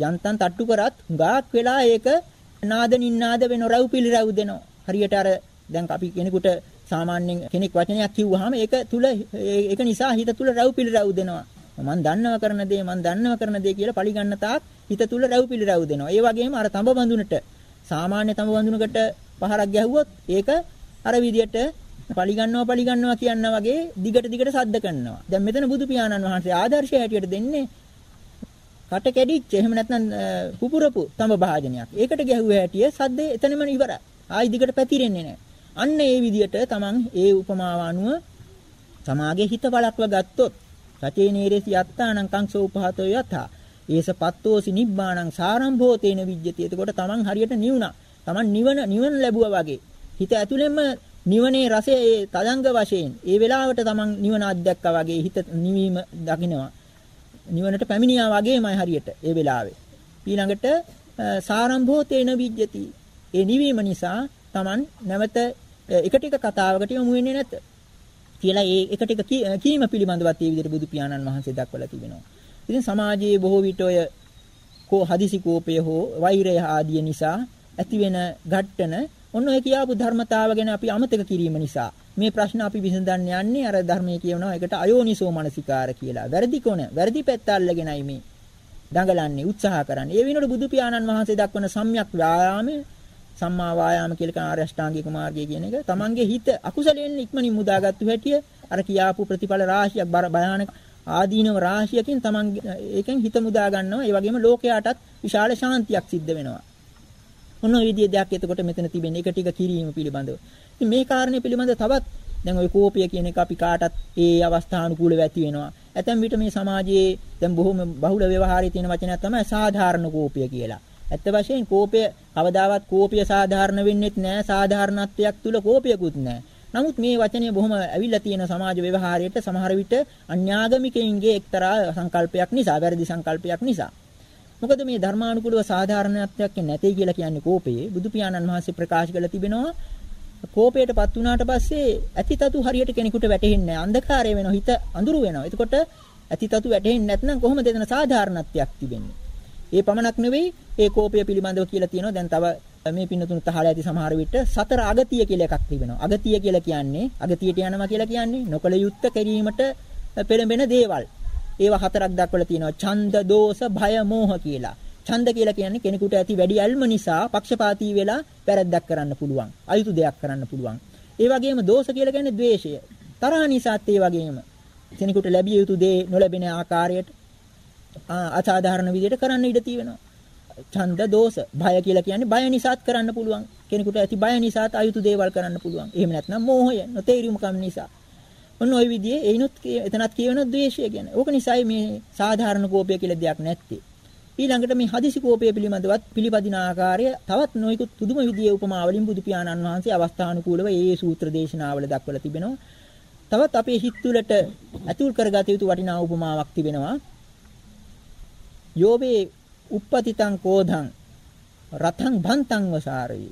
යන්තම් තට්ටු කරත් ගාක් වෙලා ඒක නාද නින්නාද වෙන රව් පිළිරව් දෙනවා. හරියට අර දැන් අපි කෙනෙකුට සාමාන්‍යයෙන් කෙනෙක් වචනයක් කිව්වහම ඒක තුල ඒක නිසා හිත තුල රව් පිළිරව් දෙනවා. මම දන්නව කරන දේ මම දන්නව කරන දේ කියලා පරිගන්න තාක් හිත තුල රව් පිළිරව් දෙනවා. ඒ වගේම අර තඹ බඳුනට සාමාන්‍ය තඹ බඳුනකට පහරක් ගැහුවොත් ඒක අර විදියට පරිගන්නවා පරිගන්නවා කියනවා වගේ දිගට දිගට සද්ද කරනවා. දැන් මෙතන බුදු පියාණන් වහන්සේ ආදර්ශය හැටියට දෙන්නේ කට කැඩිච්ච එහෙම නැත්නම් කුපුරපු තඹ භාජනයක්. ඒකට ගැහුව හැටිය සද්දේ එතනම ඉවරයි. ආයි දිගට පැතිරෙන්නේ නැහැ. අන්න ඒ විදිහට තමන් ඒ උපමාව අනුව තමාගේ හිත වළක්ව ගත්තොත් සචේ නීරේසි යත්තානං කංසෝ උපහතෝ යත. ඒසපත්තෝසි නිබ්බාණං සාරම්භෝ තේන විජ්ජති. එතකොට තමන් හරියට නිවුණා. තමන් නිවන නිවන ලැබුවා වගේ. හිත ඇතුළෙන්ම නිවනේ රසය ඒ තදංග වශයෙන් ඒ වෙලාවට තමන් නිවන අධ්‍යක්කා වගේ හිත නිවීම දකිනවා. නිවනට පැමිණියා වගේමයි හරියට ඒ වෙලාවේ. ඊළඟට සාරම්භෝ තේන විජ්ජති. ඒ නිවීම නිසා Taman නැවත එකට එක කතාවකට යමු වෙන්නේ නැත. කියලා ඒ එකට එක කීම පිළිබඳවත් මේ විදිහට බුදු පියාණන් වහන්සේ දක්වලා තිබෙනවා. ඉතින් සමාජයේ බොහෝ විට ඔය කෝ හදිසි කෝපය හෝ වෛරය ආදිය නිසා ඇතිවෙන ඝට්ටන ඔන්න ඔය කියාපු ධර්මතාව ගැන අපි අමතක කිරීම නිසා මේ ප්‍රශ්න අපි විසඳන්න යන්නේ අර ධර්මයේ කියනවා ඒකට අයෝනිසෝ මනසිකාර කියලා. වැරදි කොන, වැරදි පැත්ත අල්ලගෙනයි මේ දඟලන්නේ, උත්සාහ කරන්නේ. ඒ විනෝඩ බුදු පියාණන් වහන්සේ දක්වන සම්‍යක් ව්‍යායාමය සම්මා වායාම කියලා කියන ආර්ය අෂ්ටාංගික මාර්ගය කියන එක තමන්ගේ හිත අකුසලයෙන් ඉක්මනින් මුදාගත්තු හැටිය අර කියාපු ප්‍රතිඵල රාශියක් භයානක ආදීනව රාශියකින් තමන් ඒකෙන් හිත මුදා ගන්නවා. ඒ වගේම ලෝකයාටත් විශාල ශාන්තියක් සිද්ධ වෙනවා. මොන විදිහේ දෙයක් එතකොට මෙතන තිබෙන්නේ. ඒක ටික කිරීම පිළිබඳව. ඉතින් මේ කාරණේ පිළිබඳව තවත් දැන් ওই කෝපය කියන එක අපි කාටත් ඒ අවස්ථානුකූලව ඇති වෙනවා. ඇතැම් විට මේ සමාජයේ දැන් බොහොම බහුල ව්‍යවහාරයේ තියෙන වචනයක් තමයි සාධාරණ කෝපය කියලා. ඇත්ත වශයෙන් කෝපය කවදාවත් කෝපය සාධාරණ වෙන්නේත් නැහැ. සාධාරණත්වයක් තුල කෝපයකුත් නැහැ. නමුත් මේ වචනය බොහොම ඇවිල්ලා තියෙන සමාජ ව්‍යවහාරයට සමහර විට අන්‍යාගමිකයින්ගේ එක්තරා සංකල්පයක් නිසා, වැරදි සංකල්පයක් නිසා. මොකද මේ ධර්මානුකූලව සාධාරණත්වයක් නැtei කියලා කියන්නේ කෝපයේ බුදු පියාණන් වහන්සේ ප්‍රකාශ කරලා තිබෙනවා කෝපයටපත් වුණාට පස්සේ ඇතිතතු හරියට කෙනෙකුට වැටහෙන්නේ නැහැ. අන්ධකාරය වෙනවා. හිත අඳුරු වෙනවා. එතකොට ඇතිතතු වැටහෙන්නේ නැත්නම් කොහොමද එතන සාධාරණත්වයක් තිබෙන්නේ? ඒ පමණක් නෙවෙයි ඒ කෝපය පිළිබඳව කියලා තියෙනවා. දැන් තව මේ පින්නතුන් තහලා ඇති සමහර විට සතර අගතිය කියලා එකක් තිබෙනවා. අගතිය කියලා කියන්නේ අගතියට යනවා කියලා කියන්නේ නොකල යුත්ත කිරීමට පෙළඹෙන දේවල්. ඒවා හතරක් දක්වලා තියෙනවා. ඡන්ද, දෝෂ, භය, මෝහ කියලා. ඡන්ද කියලා කියන්නේ කෙනෙකුට ඇති වැඩි ඇල්ම නිසා පක්ෂපාතී වෙලා වැරද්දක් කරන්න පුළුවන්. අයුතු දෙයක් කරන්න පුළුවන්. ඒ වගේම දෝෂ කියලා කියන්නේ ද්වේෂය. තරහ නිසාත් ඒ වගේම කෙනෙකුට ලැබිය යුතු දේ නොලැබෙන ආකාරයට අසාධාරණ විදිහට කරන්න ඉඩ තියෙනවා. ඡන්ද දෝෂ භය කියලා කියන්නේ බය නිසාත් කරන්න පුළුවන්. කෙනෙකුට ඇති බය නිසාත් අයුතු දේවල් කරන්න පුළුවන්. එහෙම නැත්නම් මෝහය නොතේරීමකම් නිසා. ඔන්න ওই විදිහේ එයිනුත් එතනත් කියවෙන ද්වේෂය ගැන. ඕක නිසායි මේ සාධාරණ කෝපය කියලා දෙයක් නැත්තේ. ඊළඟට මේ හදිසි කෝපය පිළිබඳවත් පිළිපදින ආකාරය තවත් නොයෙකුත් පුදුම විදිහේ උපමාවලින් බුදු පියාණන් වහන්සේ අවස්ථානුකූලව ඒ සූත්‍ර දේශනාවල දක්වලා තිබෙනවා. තවත් අපේ හිත් තුළට ඇතුල් කරගත යුතු වටිනා උපමාවක් තිබෙනවා. යෝබේ uppatitan කෝධං රතං භන්තං වසාරේ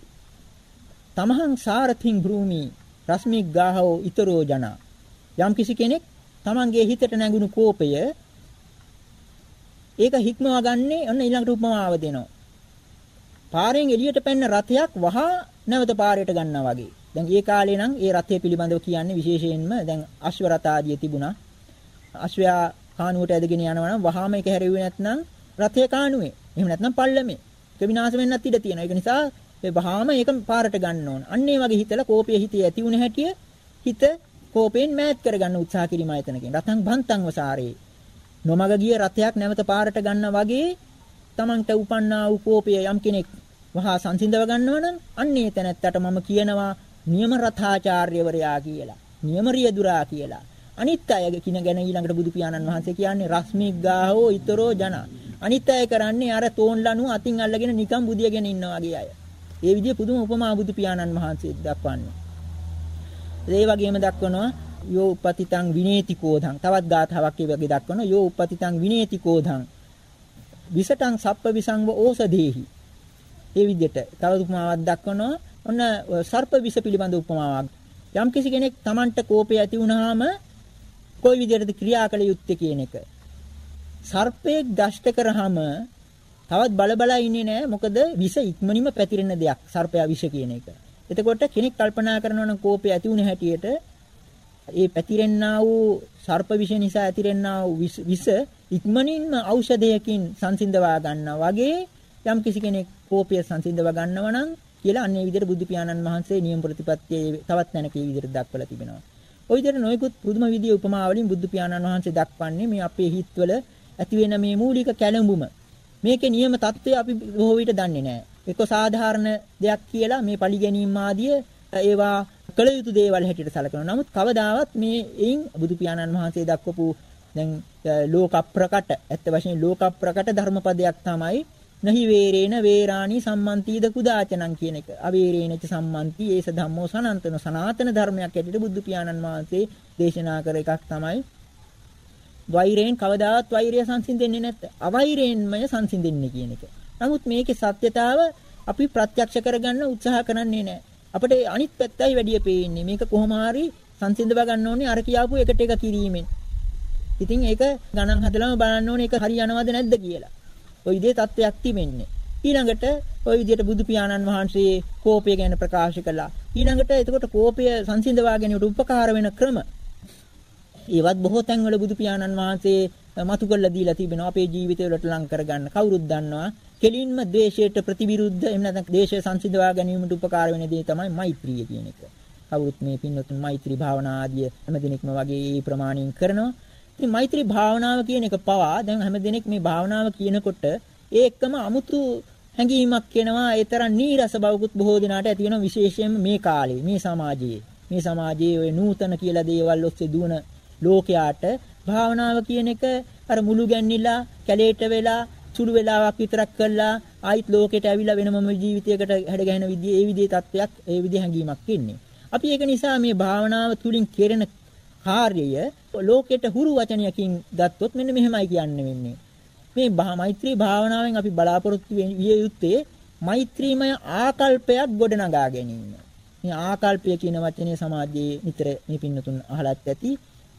තමහං සාරතින් භූමි රශ්මික් ගාහෝ ඊතරෝ ජනා යම් කිසි කෙනෙක් තමන්ගේ හිතට නැගුණු කෝපය ඒක හික්මවා ගන්නේ ඔන්න ඊළඟට උපමාව දෙනවා. පාරෙන් එළියට පැන්න රථයක් වහා නැවත පාරයට ගන්නවා වගේ. දැන් ඒ කාලේ නම් ඒ රථය පිළිබඳව කියන්නේ විශේෂයෙන්ම දැන් අශ්ව රථ ආදිය තිබුණා. අශ්වයා කානුවට ඇදගෙන යනවා නම් වහාම ඒක හැරෙුවේ නැත්නම් රථය කානුවේ. එහෙම නැත්නම් පල්ලමේ. ඒක විනාශ වෙන්නත් ඉඩ තියෙනවා. ඒක නිසා ඒ වහාම ඒක පාරට ගන්න ඕන. අන්න ඒ වගේ හිතලා කෝපය හිතේ ඇති වුණ හැටිය හිත කෝපයෙන් මෑත් කරගන්න උත්සාහ කිරීම ආයතනකින්. රතං භන්තං වසාරේ. නොමග ගිය රථයක් නැවත පාරට ගන්නා වගේ තමන්ට උපන්නා වූ කෝපය යම් කෙනෙක් වහා සංසිඳව ගන්නවා නම් අන්නේ තැනැත්තට මම කියනවා නියම රථාචාර්යවරයා කියලා. නියම රියදුරා කියලා. අනිත් අය කින ගැන ඊළඟට බුදු පියාණන් වහන්සේ කියන්නේ රශ්මික් ගාහෝ ඊතරෝ ජන. අනිත් අය කරන්නේ අර තෝන්ලනු අතින් අල්ලගෙන නිකන් බුදියගෙන ඉන්නා වගේ අය. ඒ විදිහ පුදුම උපමා බුදු පියාණන් වහන්සේ දක්වන්නේ. ඒ වගේම දක්වනවා යෝ උපතිතං විනේතිකෝධං. තවත් ගාථාවක් ඒ වගේ දක්වනවා යෝ උපතිතං විනේතිකෝධං. විසටං සප්ප විසංව ඕසදේහි. ඒ විදිහට තව උපමාවක් දක්වනවා. ඔන්න සර්ප විස පිළිබඳ උපමාවක්. යම් කිසි කෙනෙක් Tamanට කෝපය ඇති වුනහම කොයි විදිහටද ක්‍රියා කළ යුත්තේ කියන එක. සර්පයෙක් දෂ්ට කරාම තවත් බල බල ඉන්නේ නැහැ මොකද විස ඉක්මනින්ම පැතිරෙන දෙයක් සර්පයා විෂ කියන එක. එතකොට කෙනෙක් කල්පනා කරනවා නම් කෝපය ඇති වුණ හැටියට ඒ පැතිරෙන්නා වූ සර්ප විෂ නිසා ඇතිරෙන්නා වූ විස ඉක්මනින්ම ඖෂධයකින් සංසිඳවා ගන්නවා වගේ යම් කිසි කෙනෙක් කෝපය සංසිඳවා ගන්නවා නම් කියලා අන්නේ විදිහට බුදු පියාණන් වහන්සේ නියම ප්‍රතිපත්තියේ තවත් නැනක ඒ විදිහට දක්වලා තිබෙනවා. ওই විදිහට නොයෙකුත් පුදුම විදිය උපමා වලින් බුදු පියාණන් වහන්සේ දක්වන්නේ මේ අපේ හිත්වල ඇති වෙන මේ මූලික කැළඹුම. මේකේ නියම தত্ত্বය අපි බොහෝ විට දන්නේ නැහැ. ඒක සාධාරණ දෙයක් කියලා මේ පලි ගැනීම ආදිය ඒවා කළ යුතු දේවල් හැටියට සැලකනවා. නමුත් කවදාවත් මේ එයින් බුදු පියාණන් වහන්සේ දක්වපු දැන් ලෝක ප්‍රකට ඇත්ත වශයෙන් ලෝක ප්‍රකට ධර්මපදයක් තමයි නහි වේරේන වේරාණි සම්මන්තිද කුදාචනං කියන එක. අවේරේනච සම්මන්ති ඒස ධම්මෝ සනන්තන සනාතන ධර්මයක් ඇටියට බුදු පියාණන් වහන්සේ දේශනා කර එකක් තමයි වෛරයෙන් කවදාවත් වෛරය සංසිඳෙන්නේ නැත්te. අවෛරයෙන්මය සංසිඳෙන්නේ කියන එක. නමුත් මේකේ සත්‍යතාව අපි ප්‍රත්‍යක්ෂ කරගන්න උත්සාහ කරන්නේ නැහැ. අපිට අනිත් පැත්තයි වැඩිය පේන්නේ. මේක කොහොම හරි සංසිඳවා ගන්න ඕනේ අර කියාපු එකට එක කිරීමෙන්. ඉතින් ඒක ගණන් හදලාම බලන්න ඕනේ ඒක හරියනවද නැද්ද කියලා. ওই විදිහේ தත්වයක් තිබෙන්නේ. ඊළඟට ওই විදිහට බුදු පියාණන් වහන්සේ කෝපය ගැන ප්‍රකාශ කළා. ඊළඟට එතකොට කෝපය සංසිඳවා ගැනීමට උපකාර වෙන ක්‍රම. ඒවත් බොහෝ තැන්වල බුදු පියාණන් වහන්සේ මතු කරලා දීලා තිබෙනවා අපේ ජීවිතවලට ලං කරගන්න. කවුරුත් දන්නවා. කෙලින්ම ද්වේෂයට ප්‍රතිවිරුද්ධ එහෙම නැත්නම් ද්වේෂය සංසිඳවා ගැනීමට උපකාර වෙන දේ තමයි මෛත්‍රිය කියන එක. කවුරුත් මේ පින්වත්නි මෛත්‍රී භාවනා ආදිය හැමදෙනෙක්ම වගේ ප්‍රමාණයෙන් කරනවා. ඉතින් මෛත්‍රී භාවනාව කියන එක පවා දැන් හැමදෙනෙක් මේ භාවනාව කියනකොට ඒ එක්කම 아무තු හැඟීමක් එනවා. ඒ තරම් නීරස බවකුත් බොහෝ දෙනාට ඇති වෙනවා විශේෂයෙන්ම මේ කාලේ, මේ සමාජයේ. මේ සමාජයේ ওই නූතන කියලා දේවල් ඔස්සේ දුවන ලෝකයාට භාවනාව කියන එක අර මුළු ගැන්නිලා කැලේට වෙලා සුළු වෙලාවක් විතරක් කළා ආයිත් ලෝකෙට ඇවිල්ලා වෙනමම ජීවිතයකට හැඩගැහෙන විදිහේ ඒ විදිහේ තත්වයක් ඒ විදිහේ හැඟීමක් ඉන්නේ. අපි ඒක නිසා මේ භාවනාව තුලින් කෙරෙන කාර්යය ලෝකෙට හුරු වචනයකින් ගත්තොත් මෙන්න මෙහෙමයි කියන්න වෙන්නේ. මේ මෛත්‍රී භාවනාවෙන් අපි බලාපොරොත්තු විය යුත්තේ මෛත්‍රීමය ආකල්පයක් ගොඩනගා ගැනීම. මේ ආකල්පය කියන වචනේ සමාජයේ නිතර මේ පින්නතුන් අහලත් ඇති.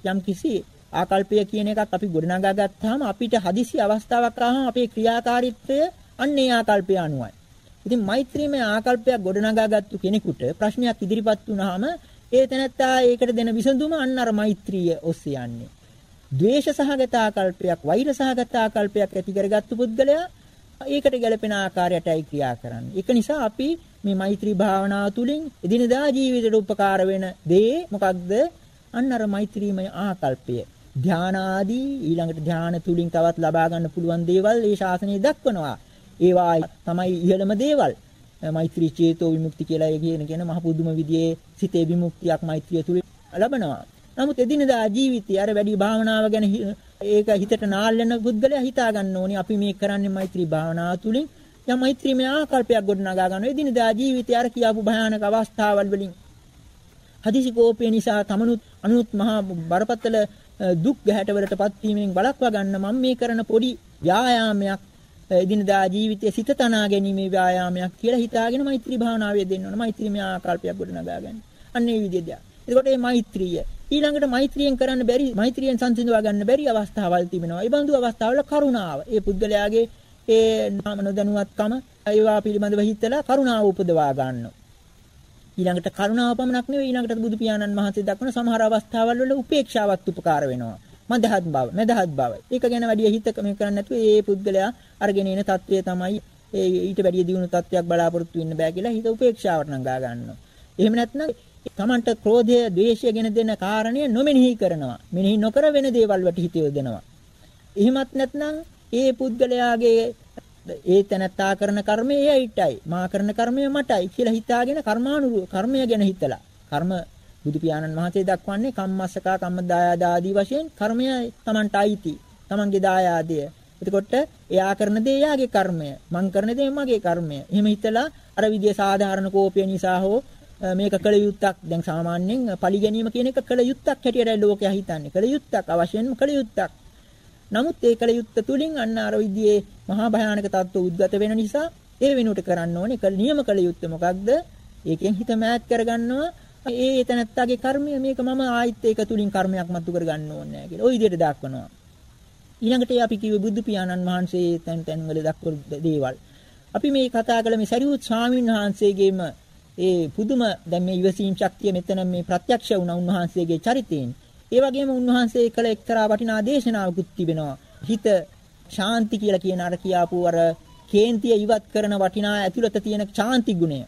යම් කිසි ආකල්පය කියන එකක් අපි ගොඩනගා ගත්තාම අපිට හදිසි අවස්ථාවක් ආවම අපේ ක්‍රියාකාරීත්වය අන්නේ ආකල්පය අනුවයි. ඉතින් මෛත්‍රීමය ආකල්පයක් ගොඩනගාගත්තු කෙනෙකුට ප්‍රශ්නයක් ඉදිරිපත් වුනහම ඒ තැනත්තා ඒකට දෙන විසඳුම අන්න අර මෛත්‍රිය ඔස්සේ යන්නේ. ද්වේෂ සහගත ආකල්පයක්, වෛර සහගත ආකල්පයක් ඇති කරගත්තු පුද්ගලයා ඒකට ගැලපෙන ආකාරයටයි ක්‍රියා කරන්නේ. ඒක නිසා අපි මේ මෛත්‍රී භාවනාව තුළින් එදිනදා ජීවිතයට උපකාර වෙන දේ මොකක්ද? අන්න අර මෛත්‍රීමය ආකල්පය. ධානාදී ඊළඟට ධාන තුලින් තවත් ලබා ගන්න පුළුවන් දේවල් මේ ශාසනය දක්වනවා. ඒවා තමයි ඉහළම දේවල්. මෛත්‍රී චේතෝ විමුක්ති කියලා කියන කියන මහ පුදුම විදියේ සිතේ විමුක්තියක් මෛත්‍රිය තුල ලබනවා. නමුත් එදිනදා ජීවිතය අර වැඩි භාවනාව ගැන ඒක හිතට නාල්ලන පුද්ගලයා හිතා ගන්න ඕනේ අපි මේ කරන්නේ මෛත්‍රී භාවනාව තුලින් යම් මෛත්‍රීමය ආකල්පයක් ගොඩනගා ගන්න. එදිනදා ජීවිතය අර කියාපු භයානක අවස්ථාවල් වලින් හදිසි කෝපය නිසා තමනුත් අනුත් මහා බරපතල දුක් ගැහැටවලටපත් වීමෙන් බලක්වා ගන්න මම මේ කරන පොඩි ව්‍යායාමයක් එදිනදා ජීවිතයේ සිත තනා ගැනීමේ ව්‍යායාමයක් කියලා හිතාගෙන මෛත්‍රී භාවනාවේ දෙන්න ඕන. මෛත්‍රීමය ආකල්පයක් ගොඩනගා ගන්න. අන්න ඒ විදිහට. එතකොට මේ මෛත්‍රිය ඊළඟට මෛත්‍රියෙන් කරන්න බැරි මෛත්‍රියෙන් සංසිඳවා ගන්න බැරි අවස්ථාවල් තිබෙනවා. ඒ බඳු අවස්ථාවල කරුණාව. ඒ පුද්ගලයාගේ ඒ නාම නොදැනුවත්කම ඒවා පිළිබඳව හිතලා කරුණාව උපදවා ගන්නවා. ඊළඟට කරුණාව පමණක් නෙවෙයි ඊළඟට බුදු පියාණන් වහන්සේ දක්වන සමහර අවස්ථාවල් වල උපේක්ෂාවත් උපකාර වෙනවා. මදහත් බව, මදහත් බව. ඒක ගැන වැඩි හිත මේ කරන්නේ නැතුව ඒ පුද්ගලයා අරගෙන එන தત્ත්වය තමයි ඒ ඊට වැඩි දියුණු තත්ත්වයක් බලාපොරොත්තු වෙන්න බෑ කියලා හිත උපේක්ෂාවට නංගා ගන්නවා. එහෙම නැත්නම් තමන්ට ක්‍රෝධය, ද්වේෂය ගැන දෙන කාරණය නොමෙනෙහි කරනවා. මෙනෙහි නොකර වෙන දේවල් වලට හිත යොදනවා. එහෙමත් නැත්නම් ඒ පුද්ගලයාගේ ඒ තැනත්තා කරන කර්මය එයයිටයි මා කරන කර්මය මටයි කියලා හිතාගෙන කර්මානුරූප කර්මය ගැන හිතලා. කර්ම බුදු පියාණන් වහන්සේ දක්වන්නේ කම්මස්සකා කම්මදායාද ආදී වශයෙන් කර්මය Tamanට අයිති. Tamanගේ දායාදය. එතකොට එයා කරන දේ එයාගේ කර්මය. මං කරන දේ මගේ කර්මය. එහෙම හිතලා අර විදිය සාධාරණ කෝපය නිසා හෝ මේක කළ යුත්තක්. දැන් සාමාන්‍යයෙන් පලි ගැනීම කියන එක කළ යුත්තක් හැටියට ලෝකයා හිතන්නේ. කළ යුත්තක් අවශ්‍යයෙන්ම කළ යුත්තක්. නමුත් ඒ කළ යුත්ත තුලින් අන්න අර විදිහේ මහා භයානක තත්ත්ව උද්ගත වෙන නිසා ඒ වෙනුවට කරන්න ඕනේ කළ නියම කළ යුත්තේ මොකක්ද? ඒකෙන් හිත මෑත් කරගන්නවා ඒ එතනත්තාගේ කර්මය මේක මම ආයිත් ඒක තුලින් කර්මයක් මතු කරගන්න ඕනේ නැහැ කියලා. ওই විදිහට දක්වනවා. ඊළඟට අපි කිව්වේ බුදු පියාණන් වහන්සේ තැන් තැන් වල දක්වපු දේවල්. අපි මේ කතා කළ මේ සරියුත් ස්වාමීන් වහන්සේගේම ඒ පුදුම දැන් මේ ඉවසීම් ශක්තිය මෙතන මේ ප්‍රත්‍යක්ෂ වුණා උන්වහන්සේගේ චරිතයෙන්. ඒ වගේම උන්වහන්සේ කළ එක්තරා වටිනා දේශනාවකුත් තිබෙනවා. හිත ශාන්ති කියලා කියන අර කියාපු අර කේන්තිය ඉවත් කරන වටිනා ඇතුළත තියෙන ශාන්ති ගුණය.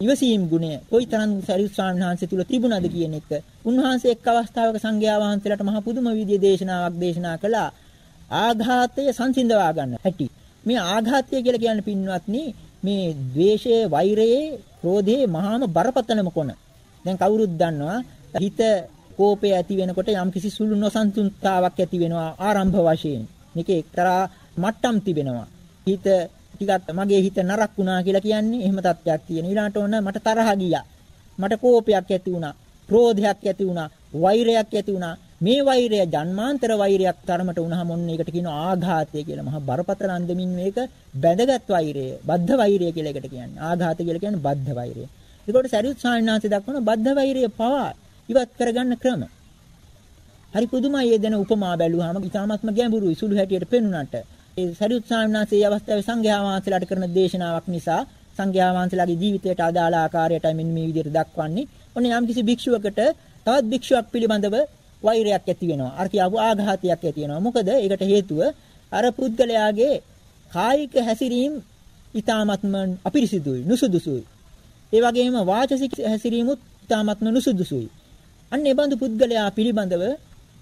ඉවසීම් ගුණය කොයිතරම් සරියුත් ස්වාමීන් වහන්සේ තුල තිබුණාද කියන එක. උන්වහන්සේ එක් අවස්ථාවක සංඝයා වහන්සේලාට මහ පුදුම විදිය දේශනාවක් දේශනා කළා. ආඝාතය සංසිඳවා ගන්න හැටි. මේ ආඝාතය කියලා කියන්නේ පින්වත්නි මේ ද්වේෂයේ වෛරයේ ක්‍රෝධයේ මහාම බරපතලම කොන. දැන් කවුරුත් දන්නවා හිත කෝපය ඇති වෙනකොට යම් කිසි සුළු නොසන්තුන්තාවක් ඇති වෙනවා ආරම්භ වශයෙන්. මේකේ එක්තරා මට්ටම් තිබෙනවා. හිත ටිකක් මගේ හිත නරක් වුණා කියලා කියන්නේ එහෙම තත්ත්වයක් තියෙන. ඊළාට ඕන මට තරහ ගියා. මට කෝපයක් ඇති වුණා. ක්‍රෝධයක් ඇති වුණා. වෛරයක් ඇති වුණා. මේ වෛරය ජන්මාන්තර වෛරයක් තරමට වුණාම ඔන්න ඒකට කියනවා ආඝාතය කියලා. මහා බරපතල අන්දමින් මේක බැඳගත් වෛරය, බද්ධ වෛරය කියලා එකට කියන්නේ. ආඝාතය කියලා කියන්නේ බද්ධ වෛරය. ඒකට සරියුත් සාහිණාංශය දක්වන බද්ධ වෛරය පවා ඉවත් කරගන්න ක්‍රම. හරි පුදුමයි මේ දෙන උපමා බැලුවාම ඉතාමත්ම ගැඹුරුයි සුළු හැටියට පෙන්වන්නට. ඒ සරියුත් සාහිණාංශයේ අවස්ථාවේ සංඝයා වහන්සේලාට කරන දේශනාවක් නිසා සංඝයා වහන්සේලාගේ ජීවිතයට අදාළ ආකාරයට මෙන්න මේ විදිහට දක්වන්නේ. ඔන්න යම්කිසි භික්ෂුවකට තවත් භික්ෂුවක් පිළිබඳව වෛරයක් ඇති වෙනවා. අර කියපු ආඝාතයක් ඇති වෙනවා. මොකද ඒකට හේතුව අර පුද්ගලයාගේ කායික හැසිරීම ඊ타ත්ම අපිරිසිදුයි, නුසුදුසුයි. ඒ වගේම වාචසික හැසිරීමුත් ඊ타ත්ම නුසුදුසුයි. අන්න ඒ බඳු පුද්ගලයා පිළිබඳව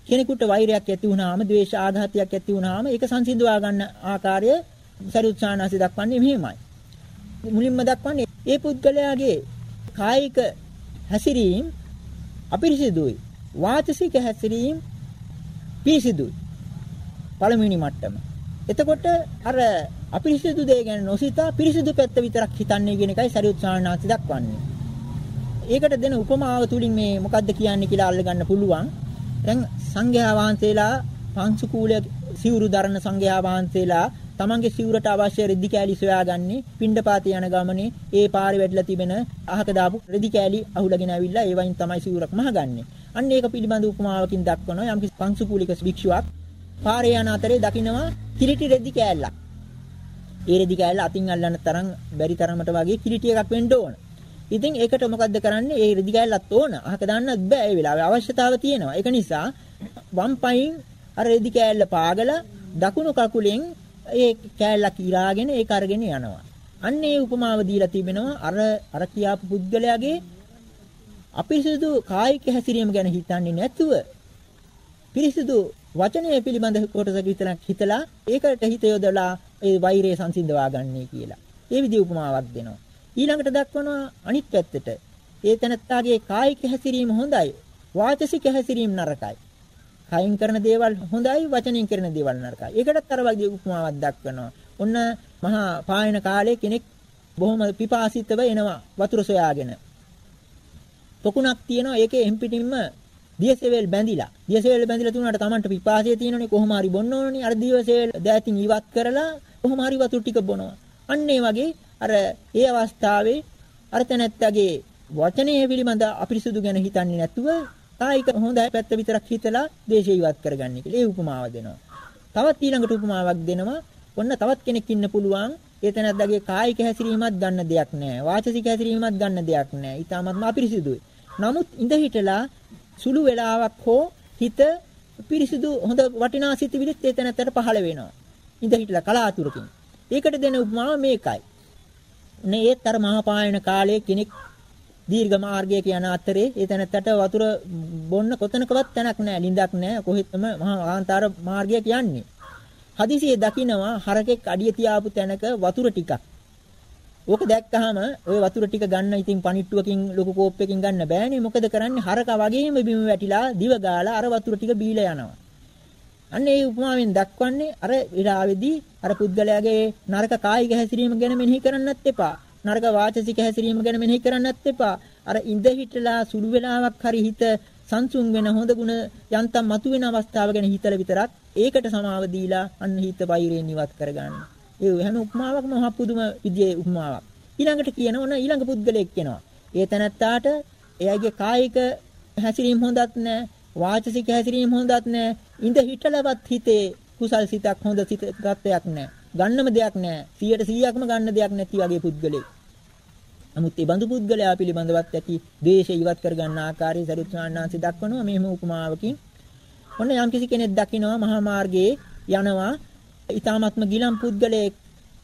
කෙනෙකුට වෛරයක් ඇති වුනහම, ද්වේෂ ආඝාතයක් ඇති වුනහම ඒක සංසිඳවා ගන්න ආකාරය සරුත්සානාසි දක්වන්නේ මෙහෙමයි. මුලින්ම දක්වන්නේ ඒ පුද්ගලයාගේ කායික හැසිරීම අපිරිසිදුයි. වාචසික හැසිරීම පිරිසිදුයි. පළමුවෙනි මට්ටම. එතකොට අර අපිරිසිදු දේ ගැන නොසිතා පිරිසිදු පැත්ත විතරක් හිතන්නේ කියන එකයි සරියුත් සානාති දක්වන්නේ. ඒකට දෙන උපමාව තුලින් මේ මොකද්ද කියන්නේ කියලා අල්ලගන්න පුළුවන්. දැන් සංඝයා වහන්සේලා පංසු කූලය සිවුරු දරන සංඝයා වහන්සේලා තමන්ගේ සිවුරට අවශ්‍ය රෙදි කෑලි සොයාගන්නේ පිණ්ඩපාත යන ගමනේ ඒ පාරේ වැටලා තිබෙන අහක දාපු රෙදි කෑලි අහුලගෙන ඇවිල්ලා ඒ වයින් තමයි සිවුරක් මහගන්නේ. අන්න ඒක පිළිබඳ උපමාවකින් දක්වනවා යම් කිසි පංසු කූලික භික්ෂුවක් පාරේ යන අතරේ දකින්නවා කිලිටි රෙදි කෑල්ලක්. ඒ රෙදි කෑල්ල අතින් අල්ලන්න තරම් බැරි තරමට වගේ කිලිටි එකක් වෙන්න ඕන. ඉතින් ඒකට මොකද්ද කරන්නේ? ඒ රෙදි කෑල්ලත් ඕන. අහක දාන්නත් බෑ ඒ වෙලාවේ අවශ්‍යතාව තියෙනවා. ඒක නිසා වම් පයින් අර රෙදි කෑල්ල පාගලා දකුණු කකුලෙන් ඒ කෑල්ලක් ඉරාගෙන ඒක අරගෙන යනවා. අන්න ඒ උපමාව දීලා තිබෙනවා අර අර කියාපු පුද්ගලයාගේ අපිරිසුදු කායික හැසිරීම ගැන හිතන්නේ නැතුව පිරිසුදු වචනය පිළිබඳ කොටසක විතරක් හිතලා ඒකට හිත යොදලා ඒ වෛරය සංසිඳවා ගන්නයි කියලා. ඒ විදිහ උපමාවක් දෙනවා. ඊළඟට දක්වනවා අනිත් පැත්තට. ඒ තනත්තාගේ කායික හැසිරීම හොඳයි. වාචසික හැසිරීම නරකයි. කයින් කරන දේවල් හොඳයි වචනෙන් කරන දේවල් නරකයි. ඒකටත් අර වගේ උපමාවක් දක්වනවා. ඔන්න මහා පායන කාලේ කෙනෙක් බොහොම පිපාසිතව එනවා වතුර සොයාගෙන. පොකුණක් තියෙනවා ඒකේ එම්පිටින්ම දියසෙවල් බැඳිලා. දියසෙවල් බැඳිලා තුනට Tamanට පිපාසය තියෙනනේ කොහොම හරි බොන්න ඕනනේ. අර දියසෙවල් දෑතින් ඉවත් කරලා කොහොම හරි වතුර ටික බොනවා. අන්න ඒ වගේ අර ඒ අවස්ථාවේ අර තැනැත්තගේ වචනය පිළිබඳ අපිරිසුදු ගැන හිතන්නේ නැතුව කායික හොඳයි පැත්ත විතරක් හිතලා දේශය ඉවත් කරගන්න කියලා. ඒ උපමාව දෙනවා. තවත් ඊළඟට උපමාවක් දෙනවා. ඔන්න තවත් කෙනෙක් ඉන්න පුළුවන්. ඒ තැනැත්තගේ කායික හැසිරීමක් ගන්න දෙයක් නැහැ. වාචසික හැසිරීමක් ගන්න දෙයක් නැහැ. ඊටමත්ම අපිරිසුදුයි. නමුත් ඉඳ හිටලා සුළු වෙලාවක් හෝ හිත පිරිසිදු හොඳ වටිනා සිතිවිලිත් ඒ තැනත්තට පහළ වෙනවා. ඉඳ හිටලා කලාතුරකින්. ඒකට දෙන උපමාව මේකයි. නේ ඒත් අර මහපායන කාලයේ කෙනෙක් දීර්ඝ මාර්ගයක යන අතරේ ඒ තැනත්තට වතුර බොන්න කොතනකවත් තැනක් නැහැ ලිඳක් නැහැ කොහෙත්ම මහා කාන්තාර මාර්ගයක් යන්නේ හදිසියේ දකිනවා හරකෙක් අඩිය තියාපු තැනක වතුර ටිකක්. ඕක දැක්කහම ওই වතුර ටික ගන්න ඉතින් පණිට්ටුවකින් ලොකු කෝප්පයකින් ගන්න බෑනේ. මොකද කරන්නේ හරකා වගේම බිම වැටිලා දිව ගාලා අර වතුර ටික බීලා යනවා. අන්න ඒ උපමාවෙන් දක්වන්නේ අර විරාවේදී අර පුද්ගලයාගේ නරක කායික හැසිරීම ගැන මෙනෙහි කරන්නත් එපා. නරක වාචසික හැසිරීම ගැන මෙනෙහි කරන්නත් එපා. අර ඉඳ හිටලා සුළු වෙලාවක් හරි හිත සංසුන් වෙන හොඳ ගුණ යන්තම් මතුවෙන අවස්ථාව ගැන හිතලා විතරක් ඒකට සමාව දීලා අන්න හිත වෛරයෙන් ඉවත් කරගන්න. ඒ හැම උපමාවක්ම මහ පුදුම විදියේ උපමාවක්. ඊළඟට කියන ඕන ඊළඟ පුද්ගලයෙක් කියනවා. ඒ තැනත්තාට එයාගේ කායික හැසිරීම හොඳත් නැහැ. වාචසික හැසිරීම හොඳත් නැහැ. ඉඳ හිටලවත් හිතේ කුසල් සිතක් හොඳ සිත ගතයක් නැහැ. ගන්නම දෙයක් නැහැ. 100%ක්ම ගන්න දෙයක් නැති වගේ පුද්ගලෙක්. නමුත් මේ බඳු පුද්ගලයා පිළිබඳවත් ඇති ද්වේෂය ඉවත් කර ගන්න ආකාරය සරිත්‍රාණාංශي දක්වනවා මෙහෙම උපමාවකින්. ඔන්න යම්කිසි කෙනෙක් දකිනවා මහා මාර්ගයේ යනවා ඊ타මත්ම ගිලම් පුද්ගලයෙක්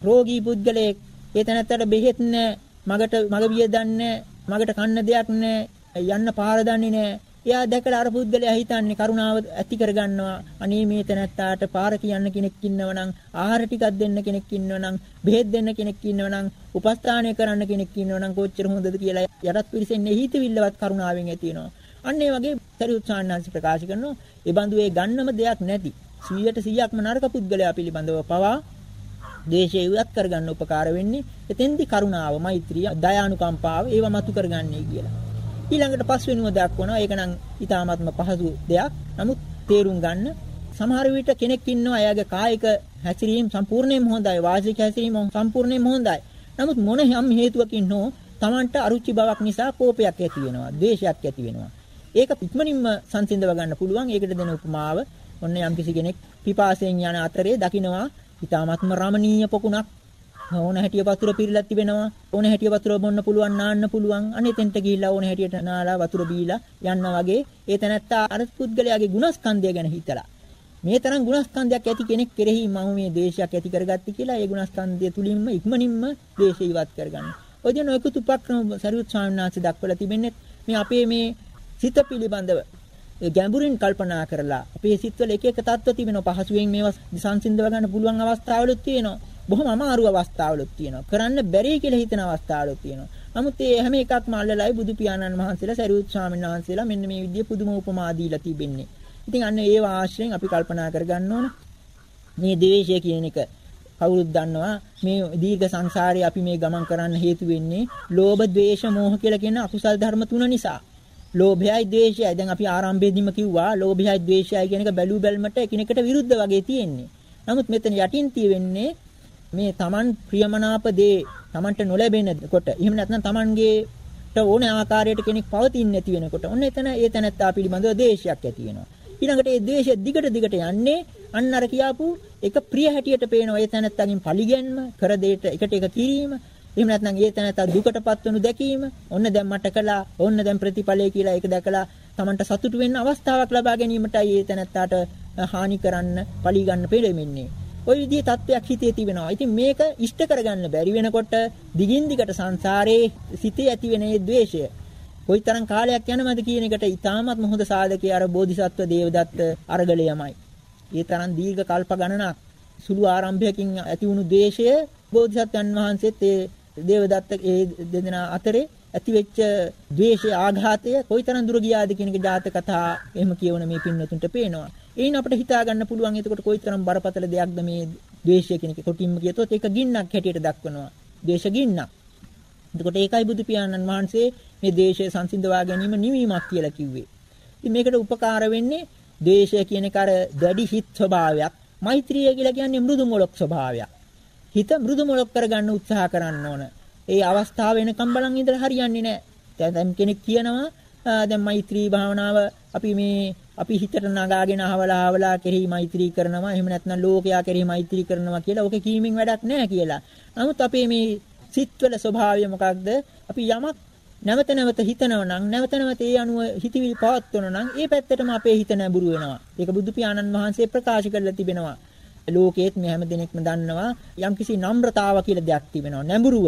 රෝගී පුද්ගලයෙක් ඒ තැනත්තට බෙහෙත් නැහැ මගට මග විය දන්නේ මගට කන්න දෙයක් නැහැ යන්න පාර දන්නේ නැහැ එයා දැකලා අර පුද්ගලයා හිතන්නේ කරුණාව ඇති කරගන්නවා. අනේ මේ තැනත්තාට පාර කියන්න කෙනෙක් ඉන්නවනම්, ආහාර ටිකක් දෙන්න කෙනෙක් ඉන්නවනම්, බෙහෙත් දෙන්න කෙනෙක් ඉන්නවනම්, උපස්ථානය කරන්න කෙනෙක් ඉන්නවනම් කොච්චර හොඳද කියලා යටත් පිරිසෙන්නේ හිතවිල්ලවත් කරුණාවෙන් ඇති වෙනවා. අන්න ඒ වගේ සරියුත් සාන්නාංශ ප්‍රකාශ කරනවා. ඒ බඳු ඒ ගන්නම දෙයක් නැති 100ට 100ක්ම නරක පුද්ගලයා පිළිබඳව පවා දේශය ඉවත් කරගන්න උපකාර වෙන්නේ එතෙන්දි කරුණාව, මෛත්‍රිය, දයානුකම්පාව ඒව මතු කරගන්නේ කියලා. ඊළඟට පස්වෙනුව දක්වනවා. ඒක නම් ඊටාත්ම පහසු දෙයක්. නමුත් තේරුම් ගන්න සමහර විට කෙනෙක් ඉන්නවා එයාගේ කායික හැසිරීම සම්පූර්ණයෙන්ම හොඳයි. වාචික හැසිරීම සම්පූර්ණයෙන්ම හොඳයි. නමුත් මොන යම් හේතුවකින් හෝ Tamanට අරුචි බවක් නිසා කෝපයක් ඇති වෙනවා. ද්වේෂයක් ඇති වෙනවා. ඒක ඉක්මනින්ම සංසිඳව ගන්න පුළුවන්. ඒකට දෙන උපමාව ඔන්න යම් කිසි කෙනෙක් පිපාසයෙන් යන අතරේ දකින්නවා ඊටාත්ම රමණීය පොකුණක් ඕන හැටිය වතුර පිරලා තිබෙනවා. ඕන හැටිය වතුර බොන්න පුළුවන් නාන්න පුළුවන්. අනේතෙන්ට ගිහිල්ලා ඕන හැටියට නාලා වතුර බීලා යන්න වගේ ඒ තැනත්තා අර පුද්ගලයාගේ ගුණස්කන්ධය ගැන හිතලා. මේ තරම් ගුණස්කන්ධයක් ඇති කෙනෙක් කෙරෙහි මම මේ දේශයක් ඇති කරගත්තී කියලා ඒ ගුණස්කන්ධය තුලින්ම ඉක්මනින්ම දේශය ඉවත් කරගන්න. ඔය දෙන ඔයකුත් උපක්‍රම සරියුත් ස්වාමීන් වහන්සේ දක්වලා තිබෙන්නේ මේ අපේ මේ සිත පිළිබඳව ගැඹුරින් කල්පනා කරලා අපේ සිත්වල එක එක තත්ත්ව තිබෙනවා. පහසුවෙන් මේවා සංසිඳව ගන්න පුළුවන් අවස්ථාවලුත් තියෙනවා. බොහොම අමාරු අවස්ථාවලුත් තියෙනවා. කරන්න බැරි කියලා හිතන අවස්ථාවලුත් තියෙනවා. නමුත් මේ හැම එකක්ම අල්ලලයි බුදු පියාණන් වහන්සේලා සරියුත් ස්වාමීන් වහන්සේලා මෙන්න මේ විදිය පුදුම උපමා දීලා තිබෙන්නේ. ඉතින් අන්න ඒව ආශ්‍රයෙන් අපි කල්පනා කරගන්න ඕන. මේ ද්වේෂය කියන එක කවුරුත් දන්නවා මේ දීර්ඝ සංසාරේ අපි මේ ගමන් කරන්න හේතු වෙන්නේ ලෝභ, ද්වේෂ, මෝහ කියලා කියන අකුසල් ධර්ම තුන නිසා. ලෝභයයි ද්වේෂයයි දැන් අපි ආරම්භයේදීම කිව්වා ලෝභයයි ද්වේෂයයි කියන එක බැලු බැලමට එකිනෙකට විරුද්ධ වගේ තියෙන්නේ. නමුත් මෙතන යටින් තියෙන්නේ මේ Taman ප්‍රියමනාප දේ Tamanට නොලැබෙන කොට. එහෙම නැත්නම් Tamanගේට ඕන ආකාරයට කෙනෙක් පවතින්නේ නැති වෙනකොට ඔන්න එතන ඒ තැනත්තා පිළිබඳව දේශයක් ඇති වෙනවා. ඊළඟට ඒ දේශය දිගට දිගට යන්නේ අන්න අර කියාපු එක ප්‍රිය හැටියට පේනවා. ඒ තැනත්තාගෙන් පරිගැන්ම කර දෙයට එකට එක කිරීම. එහෙම නැත්නම් ඒ තැනත්තා දුකටපත් වනු දැකීම. ඔන්න දැන් මට කළා. ඔන්න දැන් ප්‍රතිඵලය කියලා ඒක දැකලා Tamanට සතුටු වෙන්න අවස්ථාවක් ලබා ගැනීමටයි ඒ තැනත්තාට හානි කරන්න පලි ගන්න පෙළෙමින්නේ ওই විදිහේ තත්වයක් හිතේ තිබෙනවා. ඉතින් මේක ඉෂ්ට කරගන්න බැරි වෙනකොට දිගින් දිගට සංසාරේ සිතේ ඇති වෙන මේ द्वේෂය කොයිතරම් කාලයක් යනවද කියන එකට ඉතාමත් හොඳ සාධකයේ අර බෝධිසත්ව දේවදත්ත අරගලයමයි. ඒ තරම් දීර්ඝ කල්ප ගණනක් සුළු ආරම්භයකින් ඇති වුණු द्वේෂය බෝධිසත්වයන් වහන්සේත් ඒ දේවදත්ත ඒ දෙදෙනා අතරේ ඇතිවෙච්ච ද්වේෂය ආඝාතය කොයිතරම් දුර ගියාද කියන එක ජාතක කතා එහෙම කියවන මේ පින්වතුන්ට පේනවා. එයින් අපිට හිතා ගන්න පුළුවන් එතකොට කොයිතරම් බරපතල දෙයක්ද මේ ද්වේෂය කියන එක කොටින්ම කියතොත් ඒක ගින්නක් හැටියට දක්වනවා. ද්වේෂ ගින්නක්. එතකොට ඒකයි බුදු පියාණන් වහන්සේ මේ ද්වේෂය සංසිඳවා ගැනීම නිවීමක් කියලා කිව්වේ. ඉතින් මේකට උපකාර වෙන්නේ ද්වේෂය කියන එක අර දැඩි හිත් ස්වභාවයක්. මෛත්‍රිය කියලා කියන්නේ මෘදු මොලොක් ස්වභාවයක්. හිත මෘදු මොලොක් කරගන්න උත්සාහ කරන්න ඕන. ඒ අවස්ථාව වෙනකම් බලන් ඉඳලා හරියන්නේ නැහැ. දැන් කෙනෙක් කියනවා දැන් මෛත්‍රී භාවනාව අපි මේ අපි හිතට නගාගෙන අහවලා අහවලා කෙරෙහි මෛත්‍රී කරනවා එහෙම නැත්නම් ලෝකයා කෙරෙහි මෛත්‍රී කරනවා කියලා ඕකේ කීමෙන් වැඩක් නැහැ කියලා. නමුත් අපේ මේ සිත්වල ස්වභාවය මොකක්ද? අපි යමක් නැවත නැවත හිතනවා නම් නැවත නැවත ඒ අනුව හිතවිලි පවත්වනවා නම් ඒ පැත්තටම අපේ හිත නැඹුරු වෙනවා. ඒක බුදු පියාණන් වහන්සේ ප්‍රකාශ කරලා තිබෙනවා. ලෝකයේත් මේ හැම දිනෙකම දන්නවා යම්කිසි නම්රතාව කියලා දෙයක් තිබෙනවා. නැඹුරුව.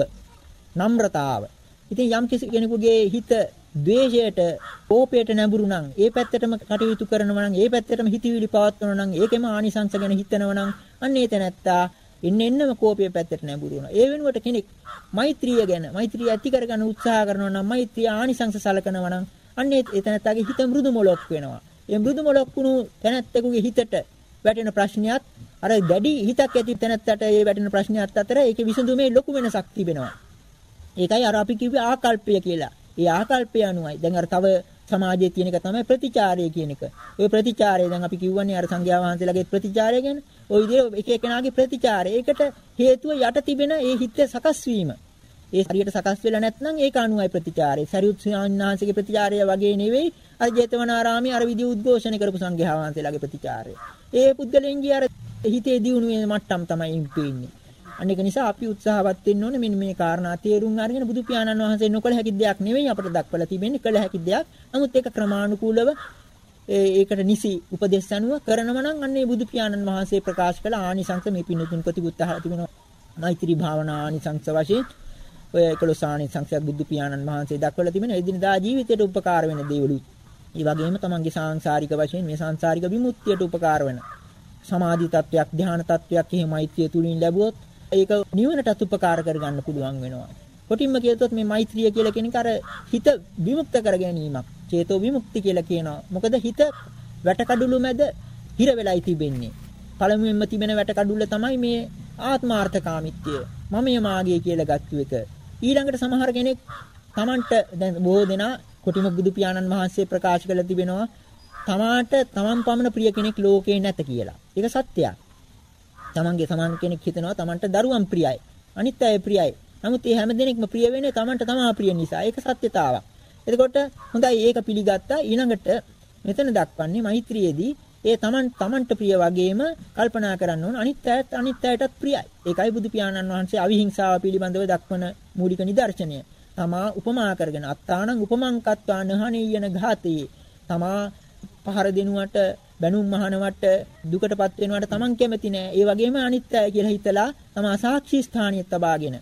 නම්රතාව. ඉතින් යම්කිසි කෙනෙකුගේ හිත ද්වේෂයට, කෝපයට නැඹුරු නම්, ඒ පැත්තටම කටයුතු කරනවා නම්, ඒ පැත්තටම හිතවිලි පවත්වනවා නම්, ඒකෙම ආනිසංස ගැන හිතනවා නම්, අන්න ඒ තැනැත්තා එන්න එන්නම කෝපය පැත්තට නැඹුරු වෙනවා. ඒ වෙනුවට කෙනෙක් මෛත්‍රිය ගැන මෛත්‍රිය ඇති කරගන්න උත්සාහ කරනවා නම් මෛත්‍රිය ආනිසංස සලකනවා නම් අන්න ඒ තැනැත්තාගේ හිත මෘදු මොලොක් වෙනවා. ඒ මෘදු මොලොක් වුණු තැනැත්තෙකුගේ හිතට වැටෙන ප්‍රශ්නයත් අර දැඩි හිතක් ඇති තැනැත්තට ඒ වැටෙන ප්‍රශ්නයත් අතර ඒකේ විසඳුමේ ලොකු වෙනසක් තිබෙනවා. ඒකයි අර අපි කිව්වේ ආකල්පය කියලා. ඒ ආකල්පය අනුවයි. දැන් අර තව සමාජයේ තියෙන එක තමයි ප්‍රතිචාරය කියන එක. ওই ප්‍රතිචාරය දැන් අපි කියවන්නේ අර සංඝයා වහන්සේලාගේ ප්‍රතිචාරය ගැන. ওই විදිහට එක එකනාගේ ප්‍රතිචාරය. ඒකට හේතුව යට තිබෙන ඒ හිත සකස් වීම. ඒ හරියට සකස් වෙලා නැත්නම් ඒක අනුවයි ප්‍රතිචාරය. සරියුත් ස්වාමීන් ප්‍රතිචාරය වගේ නෙවෙයි අර ජේතවනාරාමයේ අර විදිහ උද්ඝෝෂණ කරපු සංඝයා වහන්සේලාගේ ප්‍රතිචාරය. ඒ පුද්ගලයන්ගේ අර හිතේ දියුණුවේ මට්ටම් තමයි පේන්නේ. අන්න ඒක නිසා අපි උත්සාහවත් වෙන්න ඕනේ මෙන්න මේ කාරණා තේරුම් අරගෙන බුදු පියාණන් වහන්සේ නොකළ හැකි දෙයක් නෙවෙයි අපට දක්වලා තිබෙන්නේ කළ හැකි දෙයක්. නමුත් ඒක ක්‍රමානුකූලව ඒකට නිසි උපදෙස් අනුව කරනවා නම් අන්නේ බුදු පියාණන් වහන්සේ ප්‍රකාශ කළ ආනිසංස මේ පින්තුන් ප්‍රතිබුත් අහලා තිබෙනවා. මෛත්‍රී භාවනා ආනිසංස වශයෙන් ඔය 11 ආනිසංසයක් බුදු පියාණන් වහන්සේ දක්වලා තිබෙන එදිනදා ජීවිතයට උපකාර වෙන දේවලුත්. ඒ වගේම තමන්ගේ සාංශාරික වශයෙන් මේ සංසාරික විමුක්තියට උපකාර වෙන සමාධි තත්වයක් ධ්‍යාන තත්වයක් එහෙම මෛත්‍රිය තුලින් ලැබුවොත් ඒක නිවනටත් උපකාර කරගන්න පුළුවන් වෙනවා. කොටින්ම කියතොත් මේ මෛත්‍රිය කියලා කියන එක අර හිත විමුක්ත කර ගැනීමක්. චේතෝ විමුක්ති කියලා කියනවා. මොකද හිත වැටකඩුළු මැද හිර වෙලයි තිබෙන්නේ. පළමුවෙන්ම තිබෙන වැටකඩුල්ල තමයි මේ ආත්මාර්ථකාමීත්වය. මමයේ මාගේ කියලා ගත්තු එක. ඊළඟට සමහර කෙනෙක් Tamanට දැන් බොහෝ දෙනා කොටිම බුදු පියාණන් වහන්සේ ප්‍රකාශ කළ තිබෙනවා තමාට තමන් පමණ ප්‍රිය කෙනෙක් ලෝකේ නැත කියලා. ඒක සත්‍යයක්. තමන්ගේ සමාන කෙනෙක් හිතනවා තමන්ට දරුවන් ප්‍රියයි. අනිත් අය ප්‍රියයි. නමුත් මේ හැම දෙනෙක්ම ප්‍රිය වෙන්නේ තමන්ට තමා ප්‍රිය නිසා. ඒක සත්‍යතාවක්. එතකොට හොඳයි ඒක පිළිගත්තා. ඊළඟට මෙතන දක්වන්නේ මෛත්‍රියේදී ඒ තමන් තමන්ට ප්‍රිය වගේම කල්පනා කරන්න ඕන අනිත් අයත් අනිත් අයටත් ප්‍රියයි. ඒකයි බුදු පියාණන් වහන්සේ අවිහිංසාව පිළිබඳව දක්වන මූලික නිදර්ශනය. තමා උපමා කරගෙන අත්තානං උපමං කත්වා නහනීයන ඝාතේ. තමා පහර දෙනුවට බැනුම් මහනවට දුකටපත් වෙනවට Taman කැමති නෑ. ඒ වගේම අනිත්‍යය කියලා හිතලා තමා සාක්ෂි ස්ථානිය තබාගෙන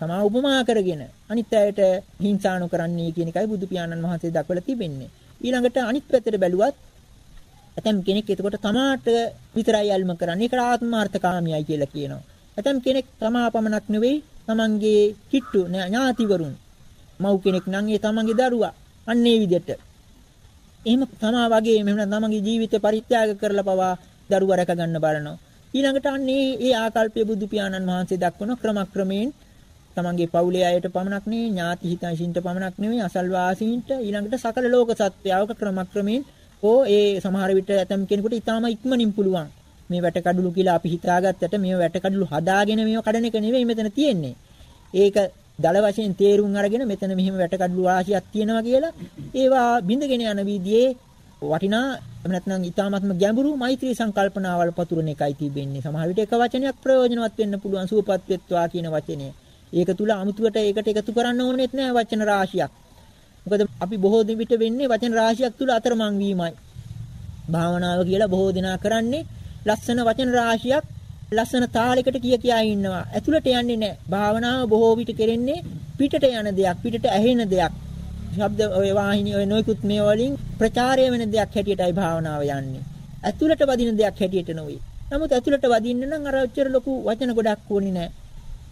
තමා උපමා කරගෙන අනිත්‍යයට හිංසා නොකරන්නේ කියන එකයි බුදු පියාණන් වහන්සේ දක්වලා තිබෙන්නේ. ඊළඟට අනිත් පැත්තට බැලුවත් ඇතම් කෙනෙක් එතකොට තමාට විතරයි අල්ම කරන්නේ. ඒකට ආත්මාර්ථකාමියයි කියලා කියනවා. ඇතම් කෙනෙක් තමා පමණක් නෙවෙයි තමන්ගේ කිට්ටු ඥාතිවරුන් මව් කෙනෙක් නම් ඒ තමන්ගේ දරුවා අන්නේ විදිහට එහෙම තමා වගේ එහෙම නැත්නම් තමන්ගේ ජීවිතය පරිත්‍යාග කරලා පවා දරුවා රැක ගන්න බලනවා. ඊළඟට අන්නේ ඒ ආකල්පයේ බුදු පියාණන් වහන්සේ දක්වන ක්‍රමක්‍රමයෙන් තමන්ගේ පවුලේ අයට පමණක් නෙවෙයි ඥාති හිතයිසින්ට පමණක් නෙවෙයි අසල්වාසීන්ට ඊළඟට සකල ලෝක සත්වයාවක ක්‍රමක්‍රමයෙන් ඕ ඒ සමහර විට ඇතම් කෙනෙකුට ඊටාම ඉක්මනින් පුළුවන් මේ වැටකඩලු කියලා අපි හිතාගත්තට මේ වැටකඩලු හදාගෙන මේව කඩන එක නෙවෙයි මෙතන තියෙන්නේ. ඒක දල වශයෙන් තේරුම් අරගෙන මෙතන මෙහිම වැටකඩලු රාශියක් තියෙනවා කියලා ඒවා බිඳගෙන යන විදිහේ වටිනා එහෙම නැත්නම් ඊ타ත්ම ගැඹුරු මෛත්‍රී සංකල්පනාවල් පතුරන එකයි තිබෙන්නේ. සමහර විට එක වචනයක් ප්‍රයෝජනවත් වෙන්න පුළුවන් සුවපත් වෙත්වා කියන වචනය. ඒක තුල අමුතුවට ඒකට එකතු කරන්න ඕනෙත් නෑ වචන රාශියක්. මොකද අපි බොහෝ විට වෙන්නේ වචන රාශියක් තුල අතරමං වීමයි. භාවනාව කියලා බොහෝ දෙනා කරන්නේ ලස්සන වචන රාශියක් ලස්සන තාලයකට කිය කියා ඉන්නවා. ඇතුළට යන්නේ නැහැ. භාවනාව බොහෝ විට කෙරෙන්නේ පිටට යන දෙයක්, පිටට ඇහෙන දෙයක්. ශබ්ද ඔය වාහිනී ඔය නොයිකුත් මේ වලින් ප්‍රචාරය වෙන දෙයක් හැටියටයි භාවනාව යන්නේ. ඇතුළට වදින දෙයක් හැටියට නෙවෙයි. නමුත් ඇතුළට වදින්න නම් අර ඔච්චර ලොකු වචන ගොඩක් ඕනේ නැහැ.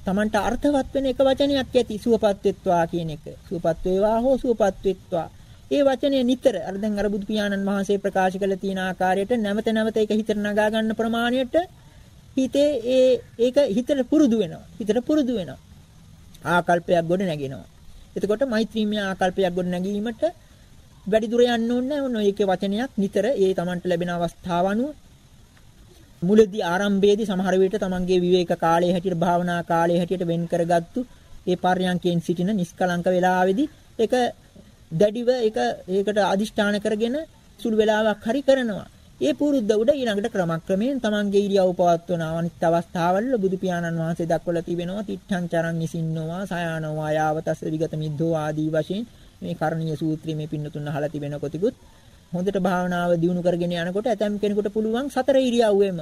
Tamanට අර්ථවත් වෙන එක වචනයක් ඇති සුවපත් වෙත්වා කියන එක. සුවපත් වේවා හෝ සුවපත් වෙත්වා. ඒ වචනය නිතර අර දැන් අර බුදු පියාණන් වහන්සේ ප්‍රකාශ කළ තියෙන ආකාරයට නැවත නැවත ඒක හිතට නගා ගන්න ප්‍රමාණයට හිතේ ඒ ඒක හිතට පුරුදු වෙනවා. හිතට පුරුදු වෙනවා. ආකල්පයක් ගොඩ නැගෙනවා. එතකොට මෛත්‍රීමය ආකල්පයක් ගොඩ නැගීමට වැඩි දුර යන්න ඕනේ නැහැ. ඔන්න ඒකේ වචනයක් නිතර ඒ Tamanට ලැබෙන අවස්ථාව අනුව මුලදී ආරම්භයේදී සමහර විට තමන්ගේ විවේක කාලයේ හැටියට භාවනා කාලයේ හැටියට වෙන් කරගත්තු ඒ පර්යංකයෙන් සිටින නිස්කලංක වේලාවේදී ඒක දැඩිව ඒක ඒකට අදිෂ්ඨාන කරගෙන සුළු වේලාවක් හරි කරනවා. ඒ පුරුද්ද උඩ ඊළඟට ක්‍රමක්‍රමයෙන් තමන්ගේ ඉරියව් පවත්වන අනිත් අවස්ථාවල බුදු පියාණන් වහන්සේ දක්වලා තිබෙනවා තිට්ඨං චරං නිසින්නවා සයානවා යාවතස්ස විගත මිද්දෝ ආදී වශයෙන් මේ කරණීය සූත්‍රයේ මේ පින්නතුන් අහලා තිබෙන කොටිකුත් හොඳට භාවනාව දියුණු කරගෙන යනකොට ඇතම් කෙනෙකුට පුළුවන් සතර ඉරියව්වෙම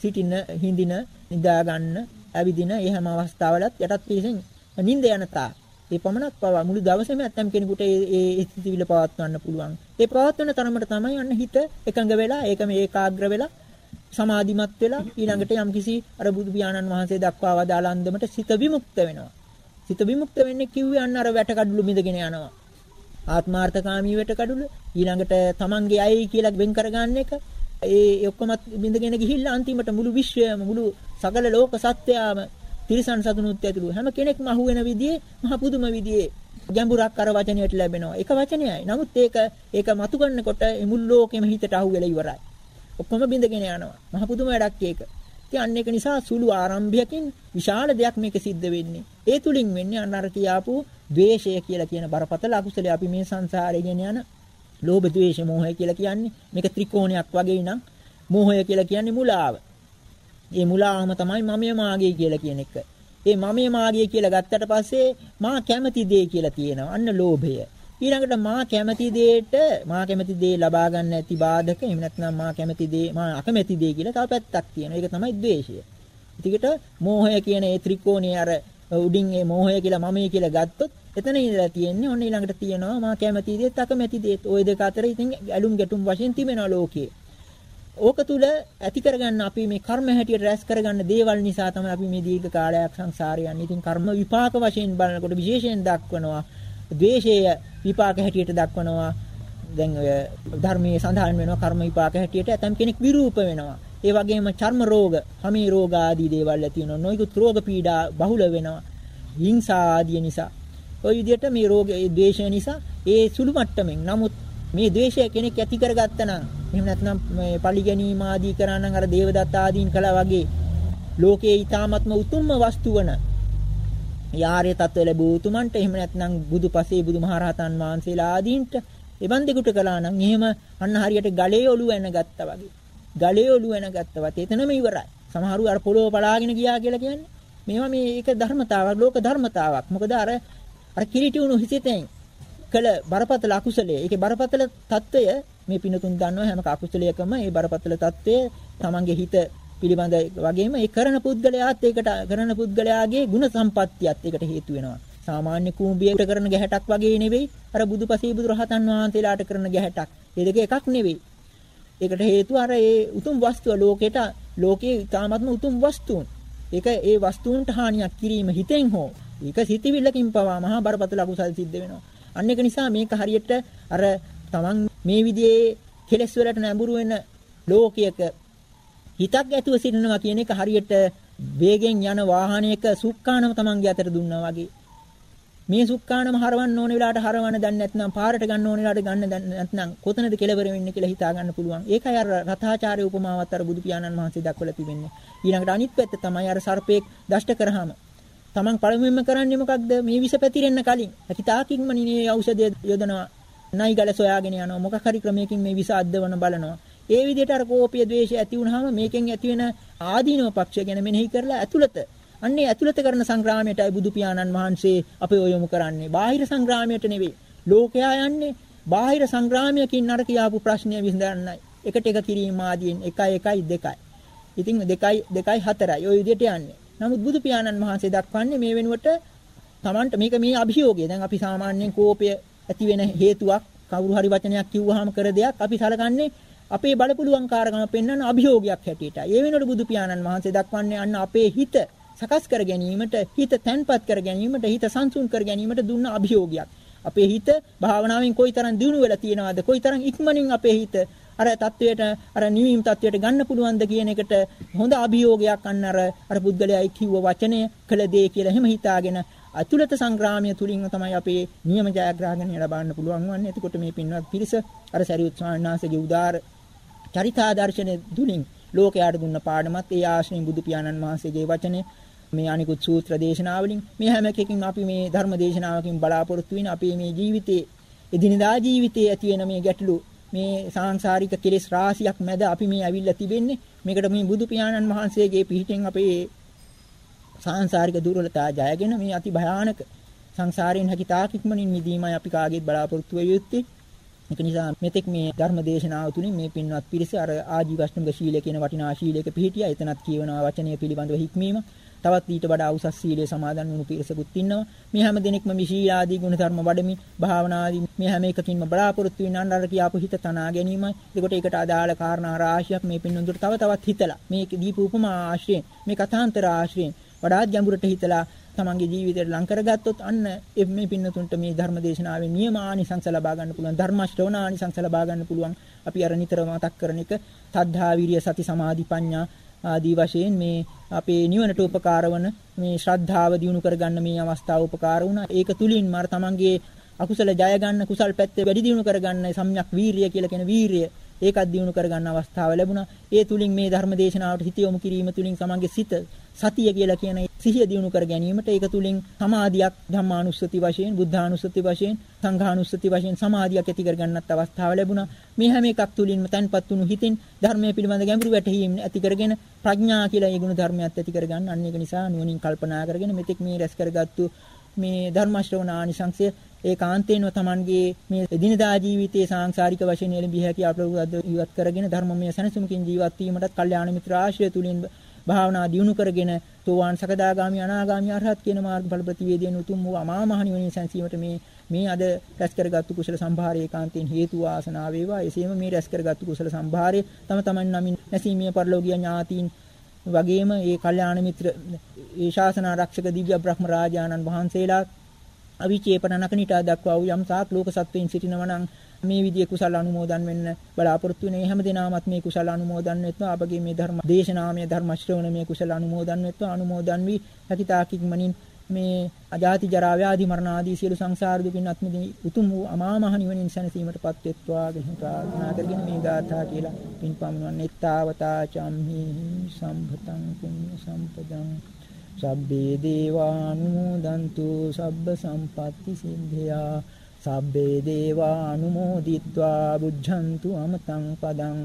සිටින හිඳින නිදා ගන්න ඇවිදින ඒ හැම අවස්ථාවලත් යටත් පිටින් නිින්ද යනතා ඒ පමණක් පවා මුළු දවසේම ඇත්තම් කෙනෙකුට ඒ ඒ ස්ථිතිවිල පවත්වන්න පුළුවන්. ඒ පවත්වන තරමට තමයි අන්න හිත එකඟ වෙලා ඒකම ඒකාග්‍ර වෙලා සමාධිමත් වෙලා ඊළඟට යම්කිසි අර බුදු පියාණන් වහන්සේ දක්වා වදාළ අන්දමට සිත විමුක්ත වෙනවා. සිත විමුක්ත වෙන්නේ කිව්වේ අන්න අර වැට කඩළු මිදගෙන යනවා. ආත්මාර්ථකාමී වැට කඩළු ඊළඟට තමන්ගේ අයයි කියලා වෙන් කරගන්න එක ඒ ඔක්කොම බින්දගෙන ගිහිල්ලා අන්තිමට මුළු විශ්වයම මුළු සකල ලෝක සත්‍යයම තිරිසන් සතුනුත් ඇතුළු හැම කෙනෙක්ම අහුවෙන විදිහේ මහ පුදුම විදිහේ ගැඹුරක් අර වචනයට ලැබෙනවා. එක වචනයයි. නමුත් ඒක ඒක මතු කරනකොට මුළු ලෝකෙම හිතට අහුවෙලා ඉවරයි. ඔක්කොම බින්දගෙන යනවා. මහ පුදුම වැඩක් ඒක. ඉතින් අන්න ඒක නිසා සුළු ආරම්භයකින් විශාල දෙයක් මේක සිද්ධ වෙන්නේ. ඒ තුලින් වෙන්නේ අන්න අර කියාපු ද්වේෂය කියලා කියන බරපතල අකුසලයේ අපි මේ සංසාරේ ගෙන යන ලෝභ ද්වේෂ මෝහය කියලා කියන්නේ මේක ත්‍රිකෝණයක් වගේ නම් මෝහය කියලා කියන්නේ මුලාව. ඒ මුලාවම තමයි මමය මාගේ කියලා කියන එක. ඒ මමය මාගේ කියලා ගත්තට පස්සේ මා කැමති දේ කියලා තියෙනවා. අන්න ලෝභය. ඊළඟට මා කැමති දෙයට මා කැමති දේ ලබා ගන්න නැති බාධක එහෙම නැත්නම් මා කැමති දේ මා අකමැති දේ කියලා තව පැත්තක් තියෙනවා. ඒක තමයි ද්වේෂය. ඊටකට මෝහය කියන ඒ ත්‍රිකෝණයේ අර උඩින් ඒ මෝහය කියලා මමයි කියලා ගත්තොත් එතන ඉඳලා තියෙන්නේ ඔන්න ඊළඟට තියෙනවා මා කැමති දේත් අකමැති දේත් ওই දෙක අතර ඉතින් ඇලුම් ගැටුම් වශයෙන් තිබෙනවා ලෝකයේ. ඕක තුල ඇති කරගන්න අපි මේ කර්ම හැටියට රැස් කරගන්න දේවල් නිසා තමයි අපි මේ දීර්ඝ කාලයක් සංසාරේ යන්නේ. ඉතින් කර්ම විපාක වශයෙන් බලනකොට විශේෂයෙන් දක්වනවා ද්වේෂය විපාක හැටියට දක්වනවා. දැන් ඔය ධර්මයේ සඳහන් වෙනවා කර්ම විපාක හැටියට ඇතම් කෙනෙක් විරූප වෙනවා. ඒ වගේම චර්ම රෝග, හමී රෝග ආදී දේවල් ඇති වෙනවා. නොයෙකුත් රෝග පීඩා බහුල වෙනවා. හිංසා ආදී නිසා ওই විදිහට මේ රෝගය ඒ ද්වේෂය නිසා ඒ සුළු මට්ටමින් නමුත් මේ ද්වේෂය කෙනෙක් ඇති කරගත්තා නම් එහෙම නැත්නම් මේ පලි ගැනීම ආදී කරා නම් අර දේවදත්ත ආදීන් කළා වගේ ලෝකයේ ඊ타ත්ම උතුම්ම වස්තු වන යාරය තත්ත්ව ලැබූ උතුමන්ට එහෙම නැත්නම් බුදුපසේ බුදුමහරහතන් වහන්සේලා ආදීන්ට එවන් දෙකුට කළා නම් එහෙම අන්න හරියට ගලේ ඔලුව එන ගත්තා වගේ. ගලේ ඔලුව එන ගත්තා වත් එතනම ඉවරයි. සමහරු අර පොළොව පලාගෙන ගියා කියලා කියන්නේ. මේවා මේ ඒක ධර්මතාවක් ලෝක ධර්මතාවක්. මොකද අර අර කිලිටි වුණු හිසිතෙන් කළ බරපතල අකුසලයේ ඒකේ බරපතල తত্ত্বය මේ පිනතුන් දන්නවා හැම කකුසලයකම ඒ බරපතල తত্ত্বය තමන්ගේ හිත පිළිබඳ වගේම ඒ කරන පුද්ගලයාත් ඒකට කරන පුද්ගලයාගේ ಗುಣ සම්පත්තියත් ඒකට හේතු වෙනවා. සාමාන්‍ය කූඹියකට කරන ගැහැටක් වගේ නෙවෙයි අර බුදුපසේ බුදුරහතන් වහන්සේලාට කරන ගැහැටක්. ඒ දෙක එකක් නෙවෙයි. ඒකට හේතුව අර ඒ උතුම් වස්තුව ලෝකෙට ලෝකයේ ඊටාත්ම උතුම් වස්තුන්. ඒක ඒ වස්තුන්ට හානියක් කිරීම හිතෙන් හෝ ඒක සිතිවිල්ලකින් පවා මහා බරපතල අකුසල් සිද්ධ වෙනවා. අන්න ඒක නිසා මේක හරියට අර තමන් මේ විදිහේ කෙලෙස් වලට නැඹුරු වෙන ලෝකයක හිතක් ඇතුව සිටිනවා කියන එක හරියට වේගෙන් යන වාහනයක සුක්කානම තමන්ගේ අතට දුන්නා වගේ. මේ සුක්කානම හරවන්න ඕන වෙලාවට හරවන්න දන්නේ නැත්නම් පාරට ගන්න ඕන වෙලාවට ගන්න දන්නේ නැත්නම් කොතනද කෙලවර වෙන්නේ කියලා හිතා ගන්න පුළුවන්. ඒකයි අර රථාචාර්ය උපමාවත් අර බුදු පියාණන් වහන්සේ දක්වලා තිබෙන්නේ. ඊළඟට අනිත් පැත්ත තමයි අර සර්පෙක් දෂ්ට කරාම තමන් පළමුවෙන්ම කරන්නේ මොකක්ද? මේ විස පැතිරෙන්න කලින් ඇති තාකින්ම නිනේ ඖෂධය යොදනවා. නයි ගල සොයාගෙන යනවා. මොකක් හරි ක්‍රමයකින් මේ විස අද්දවන බලනවා. ඒ විදිහට අර කෝපය, ද්වේෂය ඇති වුනහම මේකෙන් ඇති වෙන ආදීනව පක්ෂය ගැන මෙනෙහි කරලා ඇතුළත අන්නේ ඇතුළත කරන සංග්‍රාමයටයි බුදු පියාණන් වහන්සේ අපේ යොමු කරන්නේ. බාහිර සංග්‍රාමයට නෙවෙයි. ලෝකයා යන්නේ බාහිර සංග්‍රාමයකින් අර කියාපු ප්‍රශ්නය විසඳන්නයි. එකට එක කිරීම ආදීන් 1 1 2. ඉතින් 2 2 4යි. ওই විදිහට යන්නේ. නමුත් බුදු පියාණන් වහන්සේ දක්වන්නේ මේ වෙනුවට Tamanට මේක මේ අභියෝගය. දැන් අපි සාමාන්‍යයෙන් කෝපය ඇති වෙන හේතුවක් කවුරු හරි වචනයක් කිව්වහම කර දෙයක් අපි සලකන්නේ අපේ බලපුලුවන්කාරකම පෙන්වන අභියෝගයක් හැටියට. ඒ වෙනුවට බුදු පියාණන් වහන්සේ දක්වන්නේ අන්න අපේ හිත සකස් කර ගැනීමට, හිත තැන්පත් කර ගැනීමට, හිත සංසුන් කර ගැනීමට දුන්න අභියෝගයක්. අපේ හිත භාවනාවෙන් කොයිතරම් දියුණු වෙලා තියෙනවද? කොයිතරම් ඉක්මනින් අපේ හිත අර தത്വයට අර නිවීම தത്വයට ගන්න පුළුවන්ද කියන එකට හොඳ අභියෝගයක් අන්න අර අර පුද්ගලයායි කිව්ව වචනය කළ දේ කියලා එහෙම හිතාගෙන අතුලත සංග්‍රාමය තුලින් තමයි අපේ නියම ජයග්‍රහණය ලබන්න පුළුවන් වන්නේ. එතකොට මේ පින්වත් පිරිස අර සරියුත් ස්වාමීන් වහන්සේගේ උදාාර චරිතාදර්ශනය තුලින් ලෝකයාට දුන්න පාඩමත් ඒ ආශ්‍රයෙන් බුදු පියාණන් වහන්සේගේ වචනේ මේ අනිකුත් සූත්‍ර දේශනාවලින් මේ හැම එකකින් අපි මේ ධර්ම දේශනාවකින් බලාපොරොත්තු වෙන අපේ මේ ජීවිතයේ එදිනදා ජීවිතයේ ඇති වෙන මේ ගැටලු මේ සාංශාරික කෙලෙස් රාශියක් මැද අපි මේ ඇවිල්ලා තිබෙන්නේ මේකට මේ බුදු පියාණන් වහන්සේගේ පිහිටෙන් අපේ සාංශාරික දුර්වලතා ජයගෙන මේ අති භයානක සංසාරයෙන් හැකි තාක් ඉක්මනින් මිදීමයි අපි කාගේත් බලාපොරොත්තු වෙ යුත්තේ ඒක නිසා මෙතෙක් මේ ධර්ම දේශනාව තුළින් මේ පින්වත් පිරිස අර ආජීවශ්‍රමක ශීලය කියන වටිනා ශීලයක පිහිටියා. එතනත් කියවන වචනය පිළිබඳව හික්මීම. තවත් ඊට වඩා උසස් සීලයේ සමාදන් වුණු පිරිසකුත් ඉන්නවා. මේ හැම දිනෙකම මේ ශීලාදී ගුණ ධර්ම වඩමින් භාවනාදී මේ හැම එකකින්ම බලාපොරොත්තු වෙන අnder කියාපු හිත තනා ගැනීමයි. එතකොට ඒකට අදාළ කාරණා රාශියක් මේ පින්නුන්ට තව තවත් හිතලා මේ දීප උපමා ආශ්‍රයෙන් මේ කථාන්තර ආශ්‍රයෙන් වඩාත් ගැඹුරට හිතලා තමන්ගේ ජීවිතයට ලං කරගත්තොත් අන්න මේ පින්නතුන්ට මේ ධර්ම දේශනාවේ නියම ආනිසංස ලබා ගන්න පුළුවන් ධර්ම ශ්‍රවණ ආනිසංස ලබා ගන්න පුළුවන් අපි අර නිතර මතක් කරන එක තද්ධා විරිය සති සමාධි ප්‍රඥා ආදී වශයෙන් මේ අපේ නිවනට උපකාර වන මේ ශ්‍රද්ධාව දියුණු කරගන්න මේ අවස්ථාව උපකාර වුණා. ඒක තුලින් මර තමන්ගේ අකුසල ජය ගන්න කුසල් පැත්තේ වැඩි දියුණු කරගන්න සම්‍යක් වීරිය කියලා කියන වීරිය ඒකත් දියුණු කරගන්න අවස්ථාව ලැබුණා. ඒ තුලින් මේ ධර්ම දේශනාවට හිත යොමු කිරීම තුලින් තමන්ගේ සිත සතිය කියලා කියන සිහිය දියුණු කර ගැනීමට ඒක තුලින් සමාධියක් ධම්මානුස්සති වශයෙන් බුද්ධානුස්සති වශයෙන් සංඝානුස්සති වශයෙන් සමාධියක් ඇති කර ගන්නත් අවස්ථාව ලැබුණා. මේ හැම එකක් තුලින්ම තන්පත් වුණු හිතින් ධර්මයේ පිළිබඳ ගැඹුරු වැටහීම් ඇති කරගෙන ප්‍රඥා කියලා ඒ ගුණ ධර්මයක් ඇති කර ගන්න. අන්න ඒක නිසා නුවණින් කල්පනා කරගෙන මෙතෙක් මේ රැස් කරගත්තු මේ ධර්ම ශ්‍රවණ ආනිසංශය ඒකාන්තයෙන්ම Tamanගේ මේ එදිනදා ජීවිතයේ සාංශාරික වශයෙන් එළඹිය හැකි අපලුවද ඉවත් කරගෙන ධර්මමය සැනසීමකින් ජීවත් වීමටත් කල්යාණ මිත්‍ර ආශ්‍රය තුලින් භාවනා දියුණු කරගෙන සෝවාන් සකදාගාමි අනාගාමි අරහත් කියන මාර්ගඵල ප්‍රතිවේදයෙන් උතුම් වූ අමා මහ නිවනින් සැනසීමට මේ මේ අද රැස් කරගත්තු කුසල සම්භාරය ඒකාන්තයෙන් හේතු වාසනා වේවා. එසේම මේ රැස් කරගත්තු කුසල සම්භාරය තම තමන් නමින් නැසීමේ පරලෝකීය ඥාතීන් වගේම ඒ කල්යාණ මිත්‍ර ඒ ශාසන ආරක්ෂක දිව්‍ය බ්‍රහ්ම රාජානන් වහන්සේලා අවිචේපන නකනිටා දක්වා වූ යම් සාක් ලෝක සත්වයින් සිටිනවා නම් මේ විදිය කුසල අනුමෝදන් වෙන්න බලාපොරොත්තු වෙන හැම දිනාමත් මේ කුසල අනුමෝදන් වෙත්වා. අපගේ මේ ධර්ම දේශනාමය ධර්ම ශ්‍රවණමය කුසල අනුමෝදන් වෙත්වා. අනුමෝදන් වී හැකිතාකින් මේ අජාති ජරා ව්‍යාධි මරණ ආදී සියලු සංසාර දුකින් අත් මිදී උතුම් වූ අමා මහ නිවනින් සැනසීමටපත් වෙත්වා කියන ප්‍රාර්ථනා කරගෙන මේ ගාථා කියලා පින් පමුණවන්නේ තාවතා චම්හි සම්භතං පුඤ්ඤ සම්පදං සබ්බේ දේවානුමෝදන්තු සබ්බ සම්පatti සිද්ධියා. සබ්බේ දේවානුමෝදිත්වා බුද්ධන්තු අමතං පදං.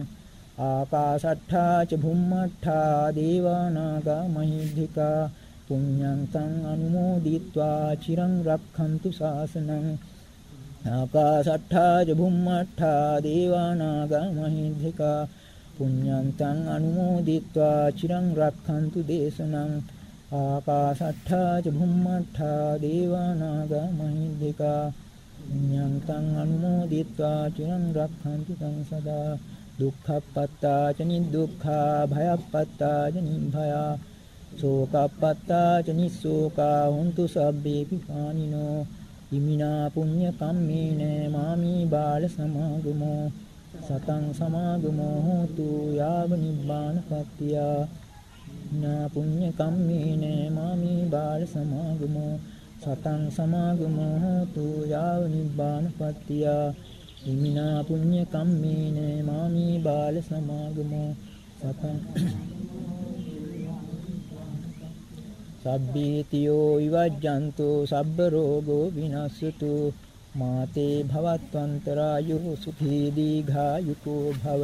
ආකාශට්ඨා ච භුම්මට්ඨා දේවානාග මහිද්దికා. පුඤ්ඤං තං අනුමෝදිත්වා චිරං රක්ඛන්තු ශාසනං. ආකාශට්ඨා ච භුම්මට්ඨා දේවානාග මහිද්దికා. පුඤ්ඤං තං අනුමෝදිත්වා චිරං රක්ඛන්තු දේශනං. ආකාශට්ඨා ච භුම්මට්ඨා දේවානාගා මහිද්దికා පුඤ්ඤං තං අනුමෝදිත්වා චිරං රක්ඛන්තු තං සදා දුක්ඛප්පත්තා ච නිදුක්ඛා භයප්පත්තා ච නිභයා සෝකප්පත්තා ච නිස්සෝකා හුන්තු සබ්බේ පිපානිනෝ ඉමිනා පුඤ්ඤ කම්මේන මාමි බාල සමාගමෝ සතං සමාගමෝ හෝතු යාව නිබ්බාන පත්‍තියා නා පුඤ්ඤ කම්මේන මාමි බාල සමාගමෝ සතං සමාගමෝ හෝතු යාව නිබ්බානපත්තිය. ඉමිනා පුඤ්ඤ කම්මේන මාමි බාල සමාගමෝ සතං සබ්බීතියෝ විවජ්ජන්තු සබ්බ රෝගෝ විනස්සතු. මාතේ භවත්වන්තරායෝ සුඛී දීඝායුකෝ භව.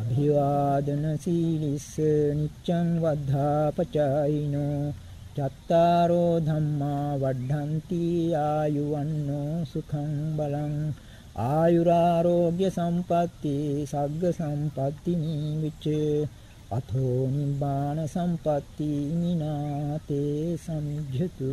අභිවාදන සීලිස්ස නිච්ඡං වද්ධා පචායිනෝ චත්තාරෝ ධම්මා වඩ්ඩಂತಿ ආයුවන්නෝ සුඛං බලං ආයුරාෝග්‍ය සම්පatti සග්ග සම්පatti නිවිච අතෝ නිබ්බාන සම්පatti මිනාතේ සම්ජතු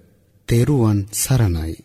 තෙරුවන් සරණයි.